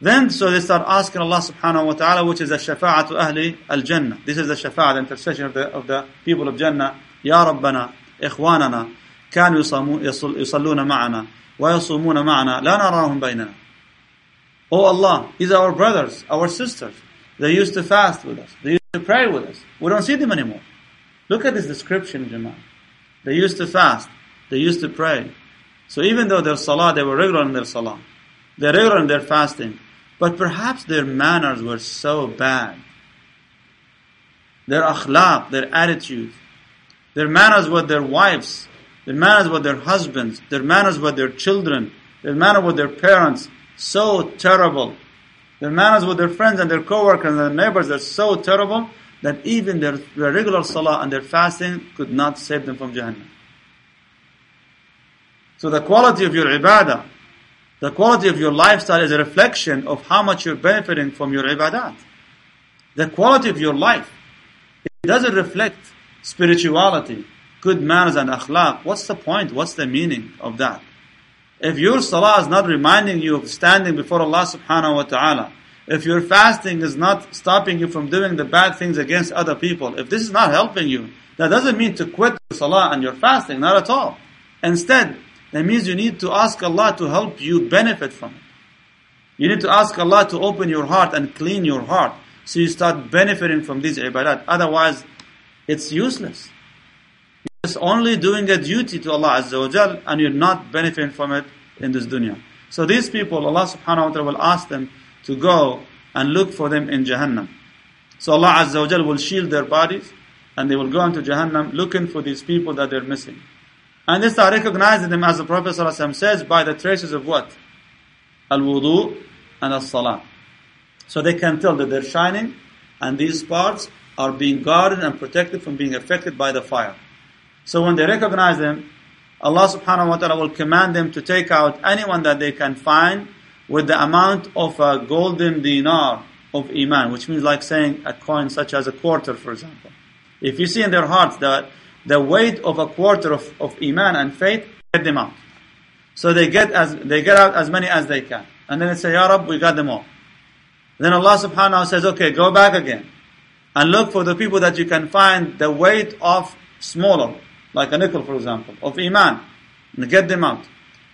Then, so they start asking Allah subhanahu wa ta'ala, which is the shafa'atu ahli al-jannah. This is the shafa'a, the intercession of the, of the people of Jannah. Ya Rabbana, إخواننا كانوا يصلون معنا ويصومون معنا لا نراهم بيننا. Oh Allah, these are our brothers, our sisters. They used to fast with us. They used to pray with us. We don't see them anymore. Look at this description, Jama'ah. They used to fast. They used to pray. So even though their salah, they were regular in their salah. They're regular in their fasting. But perhaps their manners were so bad. Their akhlaq, their attitude, their manners with their wives, their manners with their husbands, their manners with their children, their manners with their parents, so terrible. Their manners with their friends and their co-workers and their neighbors are so terrible that even their, their regular salah and their fasting could not save them from Jahannam. So the quality of your ibadah, the quality of your lifestyle is a reflection of how much you're benefiting from your ibadat. The quality of your life, it doesn't reflect spirituality, good manners and akhlaq. What's the point? What's the meaning of that? If your salah is not reminding you of standing before Allah subhanahu wa ta'ala, if your fasting is not stopping you from doing the bad things against other people, if this is not helping you, that doesn't mean to quit salah and your fasting, not at all. Instead, that means you need to ask Allah to help you benefit from it. You need to ask Allah to open your heart and clean your heart so you start benefiting from these ibadat. Otherwise, it's useless. You're just only doing a duty to Allah Azza wa Jal and you're not benefiting from it in this dunya. So these people, Allah subhanahu wa ta'ala will ask them to go and look for them in Jahannam. So Allah Azza wa Jal will shield their bodies and they will go into Jahannam looking for these people that they're missing. And they start recognizing them as the Prophet ﷺ says by the traces of what? Al-wudu and al-salah. So they can tell that they're shining and these parts are being guarded and protected from being affected by the fire. So when they recognize them, Allah subhanahu wa ta'ala will command them to take out anyone that they can find with the amount of a golden dinar of iman, which means like saying a coin such as a quarter, for example. If you see in their hearts that the weight of a quarter of, of iman and faith, get them out. So they get as they get out as many as they can. And then they say, Ya Rab, we got them all. Then Allah subhanahu wa ta'ala says, okay, go back again. And look for the people that you can find the weight of smaller, like a nickel for example, of iman. And get them out.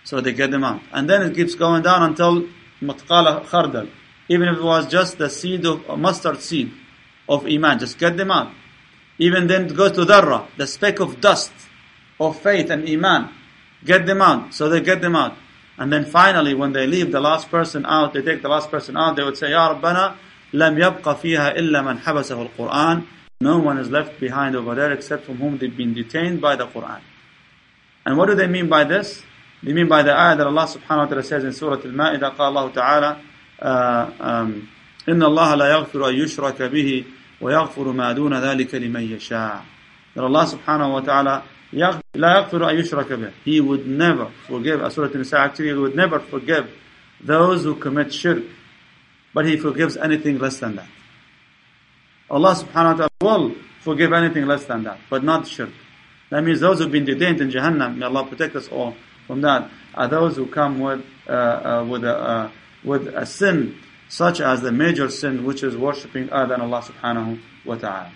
So they get them out. And then it keeps going down until matqala khardal. Even if it was just the seed of, mustard seed of iman, just get them out. Even then it goes to dharra, the speck of dust of faith and iman. Get them out. So they get them out. And then finally, when they leave the last person out, they take the last person out, they would say, Ya Rabbana, لم يبقى فيها إلا من حبسه القرآن No one is left behind over there except from whom they've been detained by the Quran. And what do they mean by this? They mean by the ayah that Allah subhanahu wa ta'ala says in Surah Al-Ma'idah, قال الله تعالى, uh, um, إن الله لا يغفر أن يشرك به ويغفر ما دون ذلك لمن يشاء. That Allah subhanahu wa ta'ala لا يغفر أن يشرك به. He would never forgive, as Surah An-Nisa actually, He would never forgive those who commit shirk. But He forgives anything less than that. Allah subhanahu wa ta'ala will forgive anything less than that, but not shirk. That means those who've been detained in Jahannam, may Allah protect us all from that, are those who come with, uh, uh, with, a, uh, with a sin such as the major sin which is worshipping other than Allah subhanahu wa ta'ala.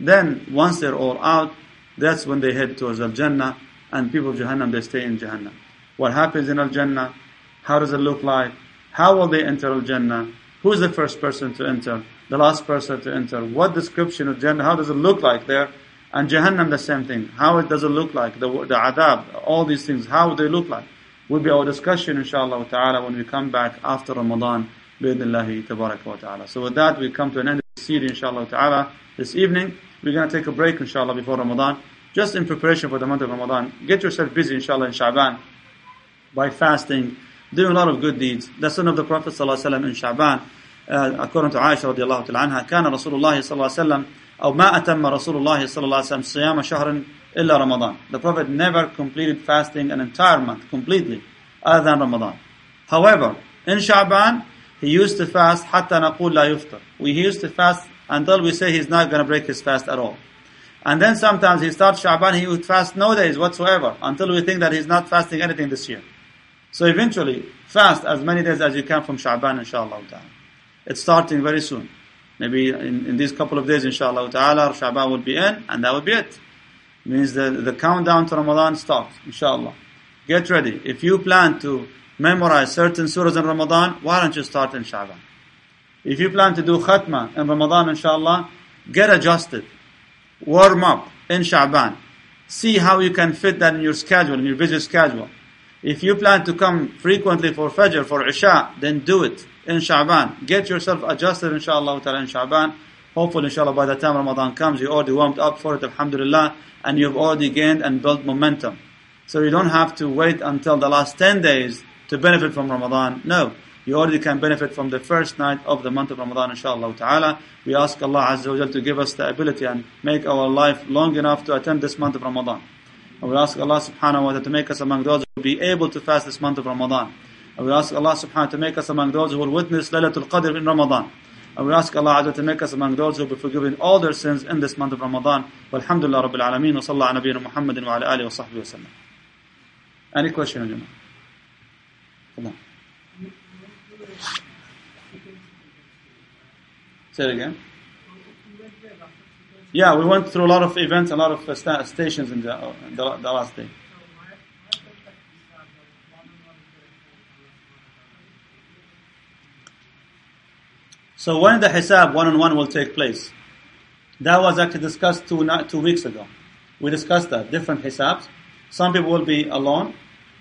Then, once they're all out, that's when they head towards Al-Jannah, and people of Jahannam, they stay in Jahannam. What happens in Al-Jannah? How does it look like? How will they enter Al-Jannah? Who is the first person to enter? The last person to enter? What description of Jannah? How does it look like there? And Jahannam, the same thing. How it does it look like? The, the adab, all these things, how they look like? Will be our discussion, inshallah ta'ala, when we come back after Ramadan, bi'idhnillahi tabarak wa ta'ala. So with that, we come to an end of the series, inshallah ta'ala, this evening. We're going to take a break, inshallah, before Ramadan, just in preparation for the month of Ramadan. Get yourself busy, inshallah, in Sha'ban, by fasting, doing a lot of good deeds. The son of the Prophet ﷺ in Sha'ban, uh, according to Aisha radiallahu ta'ala anha, كان رسول الله صلى الله عليه وسلم أو ما أتم رسول الله صلى الله عليه وسلم صيام شهر إلا رمضان. The Prophet never completed fasting an entire month completely, other than Ramadan. However, in Sha'ban, he used to fast hatta naqul la yuftar. We used to fast until we say he's not going to break his fast at all. And then sometimes he starts Sha'ban, he would fast no days whatsoever until we think that he's not fasting anything this year. So eventually, fast as many days as you can from Sha'ban, inshaAllah. It's starting very soon. Maybe in, in these couple of days, inshaAllah ta'ala, Sha'ban will be in, and that would be it. Means the, the countdown to Ramadan starts, inshaAllah. Get ready. If you plan to memorize certain surahs in Ramadan, why don't you start in Sha'ban? If you plan to do khatma in Ramadan, inshallah, get adjusted. Warm up in Sha'ban. See how you can fit that in your schedule, in your busy schedule. If you plan to come frequently for Fajr, for Isha, then do it in Sha'ban. Get yourself adjusted, inshallah, in Sha'ban. Hopefully, inshallah, by the time Ramadan comes, you already warmed up for it, alhamdulillah, and you've already gained and built momentum. So you don't have to wait until the last 10 days to benefit from Ramadan. No. you already can benefit from the first night of the month of Ramadan, inshallah ta'ala. We ask Allah Azza wa Jal to give us the ability and make our life long enough to attend this month of Ramadan. And we ask Allah subhanahu wa ta'ala to make us among those who will be able to fast this month of Ramadan. And we ask Allah subhanahu wa ta'ala to make us among those who will witness Laylatul Qadr in Ramadan. And we ask Allah Azza to make us among those who will be forgiven all their sins in this month of Ramadan. Walhamdulillah Rabbil Alameen wa sallallahu ala nabiyyina Muhammadin wa ala alihi wa sahbihi wa sallam. Any question, Ajuma? On. Say it again. Yeah, we went through a lot of events, a lot of uh, sta- stations in the, uh, the, the last day. So when the hisab one-on-one will take place? That was actually discussed two, two weeks ago. We discussed that, different hisabs. Some people will be alone,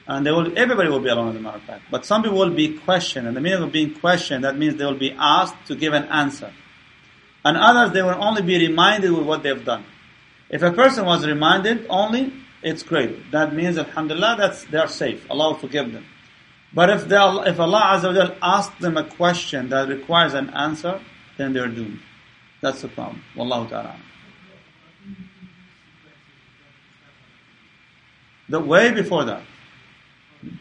and they will, everybody will be alone as a matter of fact. But some people will be questioned, and the meaning of being questioned, that means they will be asked to give an answer. And others, they will only be reminded with what they've done. If a person was reminded only, it's great. That means, alhamdulillah, that's, they are safe. Allah will forgive them. But if, they, if Allah Azza wa asks them a question that requires an answer, then they're doomed. That's the problem. Wallahu ta'ala. The way before that.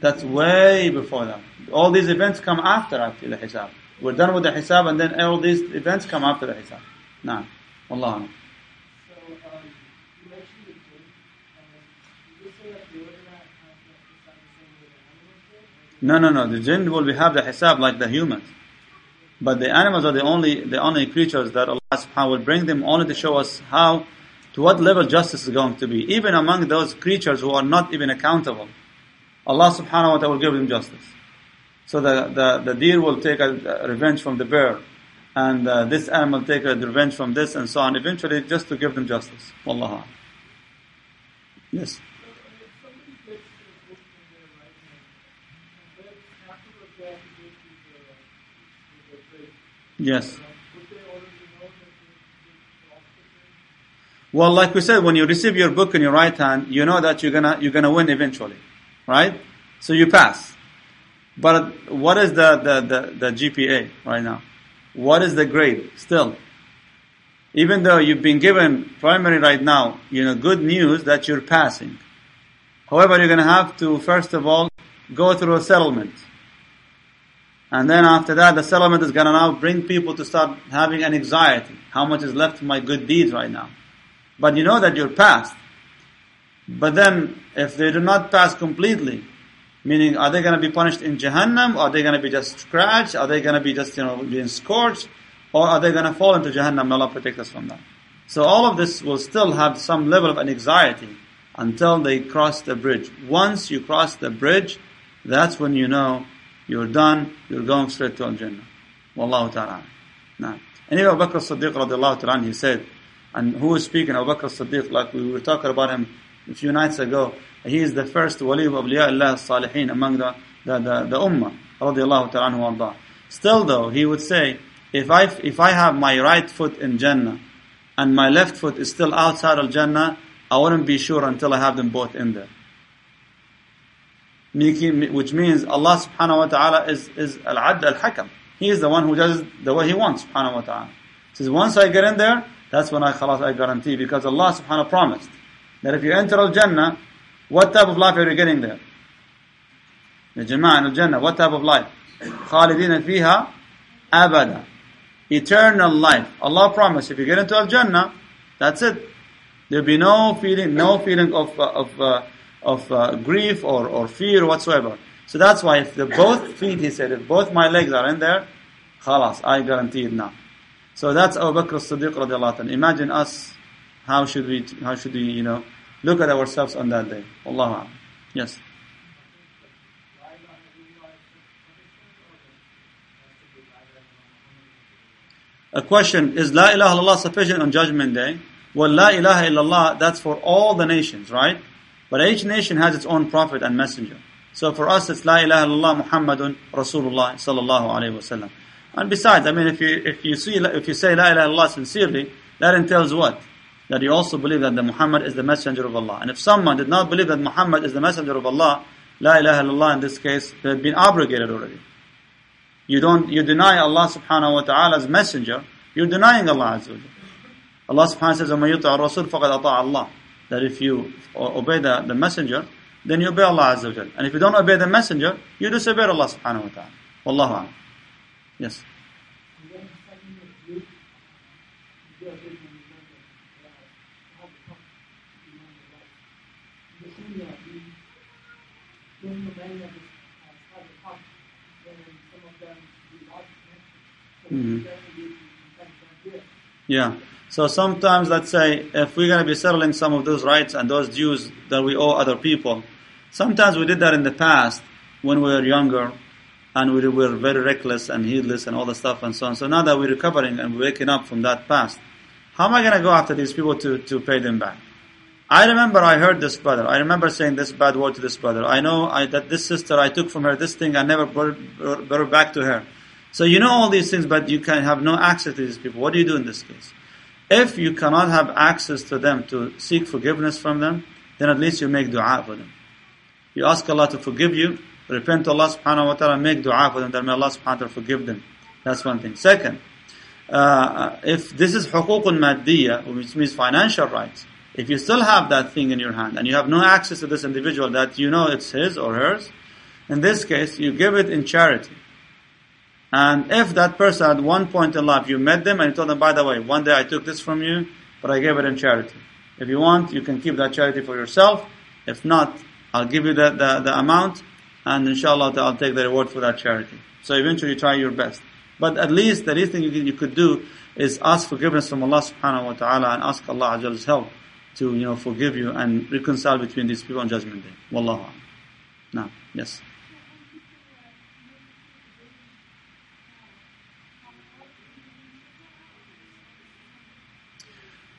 That's way before that. All these events come after actually the hisab. We're done with the hisab and then all these events come after the hisab. Nah. So, um, you mentioned the jinn. Um, did you say that they were gonna have the hisab the same way the animals did? No, no, no. The jinn will be, have the hisab like the humans. But the animals are the only, the only creatures that Allah subhanahu will bring them only to show us how, to what level justice is going to be. Even among those creatures who are not even accountable. Allah subhanahu wa ta'ala will give them justice. So the, the, the deer will take a, a revenge from the bear. And uh, this animal take a revenge from this and so on. Eventually just to give them justice. Wallahu. Yes. Yes. Well, like we said, when you receive your book in your right hand, you know that you're gonna you're gonna win eventually, right? So you pass. But what is the, the, the, the GPA right now? What is the grade still? Even though you've been given primary right now, you know, good news that you're passing. However, you're gonna have to first of all go through a settlement. And then after that, the settlement is gonna now bring people to start having an anxiety. How much is left of my good deeds right now? But you know that you're passed. But then, if they do not pass completely, meaning are they going to be punished in Jahannam? Are they going to be just scratched? Are they going to be just, you know, being scorched? Or are they going to fall into Jahannam? May Allah protect us from that. So all of this will still have some level of anxiety until they cross the bridge. Once you cross the bridge, that's when you know you're done, you're going straight to Al-Jannah. Wallahu ta'ala. Now, anyway, Abu Bakr as-Siddiq radiallahu ta'ala, he said, and who is speaking, Abu Bakr as-Siddiq, like we were talking about him a few nights ago, he is the first wali of awliya Allah salihin among the, the, the, the ummah. Still though, he would say, if I, if I have my right foot in Jannah, and my left foot is still outside of Jannah, I wouldn't be sure until I have them both in there. Which means Allah subhanahu wa ta'ala is, is al-adl al-hakam. He is the one who does the way He wants subhanahu wa ta'ala. Says once I get in there, that's when I khalas, I guarantee because Allah subhanahu wa promised that if you enter al-Jannah, what type of life are you getting there? Ya jama'ah al-Jannah, what type of life? خالدين فيها أبدا Eternal life. Allah promised if you get into al-Jannah, that's it. There'll be no feeling, no feeling of, uh, of, uh, of uh, grief or, or fear whatsoever. So that's why if the both feet, he said, if both my legs are in there, khalas, I guarantee it now. So that's Abu Bakr as-Siddiq radiallahu anhu. Imagine us, how should we, how should we, you know, look at ourselves on that day. Allahu a'lam. Yes. A question, is La ilaha illallah sufficient on judgment day? Well, La ilaha illallah, that's for all the nations, right? But each nation has its own prophet and messenger. So for us, it's La ilaha illallah Muhammadun Rasulullah sallallahu alayhi wasallam. And besides, I mean, if you, if you see, if you say La ilaha illallah sincerely, that entails what? That you also believe that the Muhammad is the messenger of Allah. And if someone did not believe that Muhammad is the messenger of Allah, La ilaha illallah in this case, they had been abrogated already. You don't, you deny Allah subhanahu wa ta'ala's messenger, you're denying Allah Azza wa Jal. Allah subhanahu wa ta'ala says, وَمَن يُطِعِ الرَّسُولِ فَقَدْ أَطَاعَ اللَّهِ That if you o- obey the, the messenger, then you obey Allah Azza wa Jal. And if you don't obey the messenger, you disobey Allah subhanahu wa ta'ala. Wallahu a'lam. Yes. Do not connect. So Mhm. then you, you can do it. Yeah. So sometimes, let's say, if we're going to be settling some of those rights and those dues that we owe other people, sometimes we did that in the past when we were younger and we were very reckless and heedless and all the stuff and so on. So now that we're recovering and we're waking up from that past, how am I going to go after these people to, to pay them back? I remember I heard this brother. I remember saying this bad word to this brother. I know I, that this sister, I took from her this thing, I never brought, brought, back to her. So you know all these things, but you can have no access to these people. What do you do in this case? If you cannot have access to them to seek forgiveness from them, then at least you make dua for them. You ask Allah to forgive you, repent to Allah subhanahu wa ta'ala, make dua for them, that may Allah subhanahu wa ta'ala forgive them. That's one thing. Second, uh, if this is hukukun maddiya, which means financial rights, if you still have that thing in your hand and you have no access to this individual that you know it's his or hers, in this case, you give it in charity. And if that person at one point in life you met them and you told them, by the way, one day I took this from you, but I gave it in charity. If you want, you can keep that charity for yourself. If not, I'll give you the, the, the amount and inshallah I'll take the reward for that charity. So eventually try your best. But at least the least thing you, you could do is ask forgiveness from Allah subhanahu wa ta'ala and ask Allah Azza's help to, you know, forgive you and reconcile between these people on judgment day. Wallahu. Now, yes.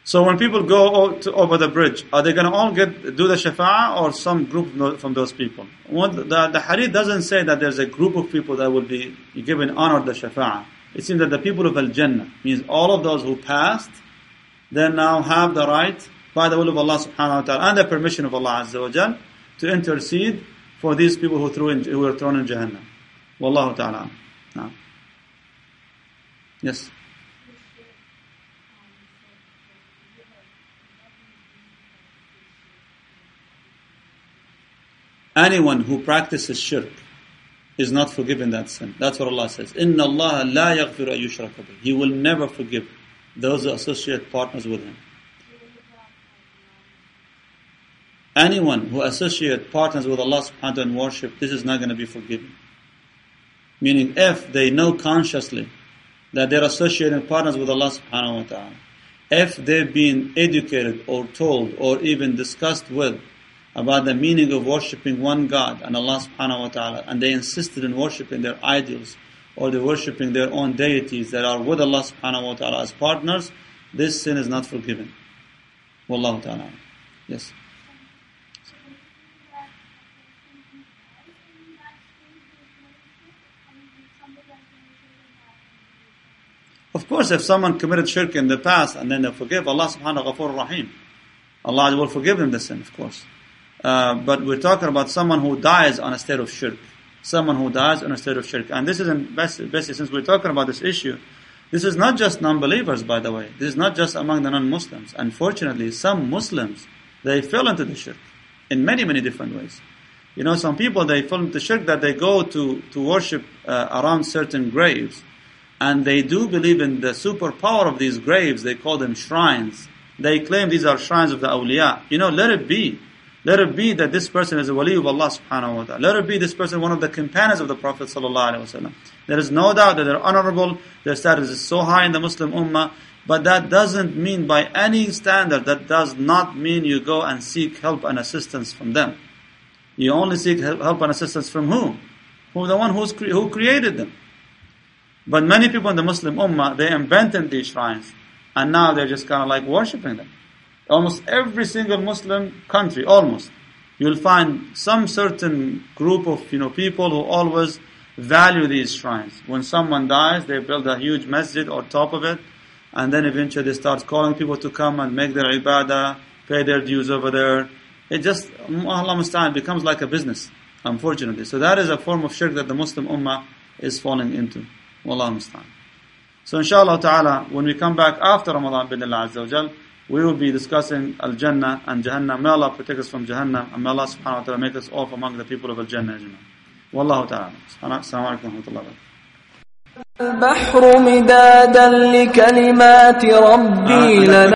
So when people go over the bridge, are they going to all get do the shafa'ah or some group from those people? The, the hadith doesn't say that there's a group of people that will be given honor the shafa'ah. It seems that the people of Al-Jannah, means all of those who passed, then now have the right, by the will of Allah subhanahu wa ta'ala and the permission of Allah azza wa jal to intercede for these people who, threw in, who were thrown in Jahannam. Wallahu ta'ala. Now. Yes. Anyone who practices shirk is not forgiven that sin. That's what Allah says. Inna Allah la yaghfiru He will never forgive those who associate partners with him. Anyone who associate partners with Allah subhanahu wa ta'ala in worship, this is not going to be forgiven. Meaning if they know consciously that they're associating partners with Allah subhanahu wa ta'ala, if they've been educated or told or even discussed with about the meaning of worshipping one God and Allah subhanahu wa ta'ala, and they insisted in worshipping their idols or they're worshipping their own deities that are with Allah subhanahu wa ta'ala as partners, this sin is not forgiven. Wallahu ta'ala. Yes. Of course, if someone committed shirk in the past and then they forgive, Allah subhanahu wa ta'ala rahim. Allah will forgive them the sin, of course. Uh, but we're talking about someone who dies on a state of shirk. Someone who dies on a state of shirk. And this is in best, basically, since we're talking about this issue, this is not just non-believers, by the way. This is not just among the non-Muslims. Unfortunately, some Muslims, they fell into the shirk in many, many different ways. You know, some people, they fall into shirk that they go to, to worship uh, around certain graves. And they do believe in the superpower of these graves. They call them shrines. They claim these are shrines of the awliya. You know, let it be. Let it be that this person is a wali of Allah subhanahu wa ta'ala. Let it be this person one of the companions of the Prophet sallallahu alaihi wasallam. There is no doubt that they're honorable, their status is so high in the Muslim ummah, but that doesn't mean by any standard, that does not mean you go and seek help and assistance from them. You only seek help and assistance from whom? From the one who's who created them. But many people in the Muslim ummah, they invented these shrines. And now they're just kind of like worshipping them. Almost every single Muslim country, almost, you'll find some certain group of you know people who always value these shrines. When someone dies, they build a huge masjid on top of it, and then eventually they start calling people to come and make their ibadah, pay their dues over there. It just, Allah musta'an, becomes like a business, unfortunately. So that is a form of shirk that the Muslim ummah is falling into. Wallahu musta'an. So inshallah ta'ala, when we come back after Ramadan, bidnillah azza wa jal, we will be discussing Al-Jannah and Jahannam. May Allah protect us from Jahannam, and may Allah subhanahu wa ta'ala make us all among the people of Al-Jannah. Wallahu ta'ala. Assalamu alaikum wa rahmatullahi wa barakatuh. البحر مدادا لكلمات ربي لنفد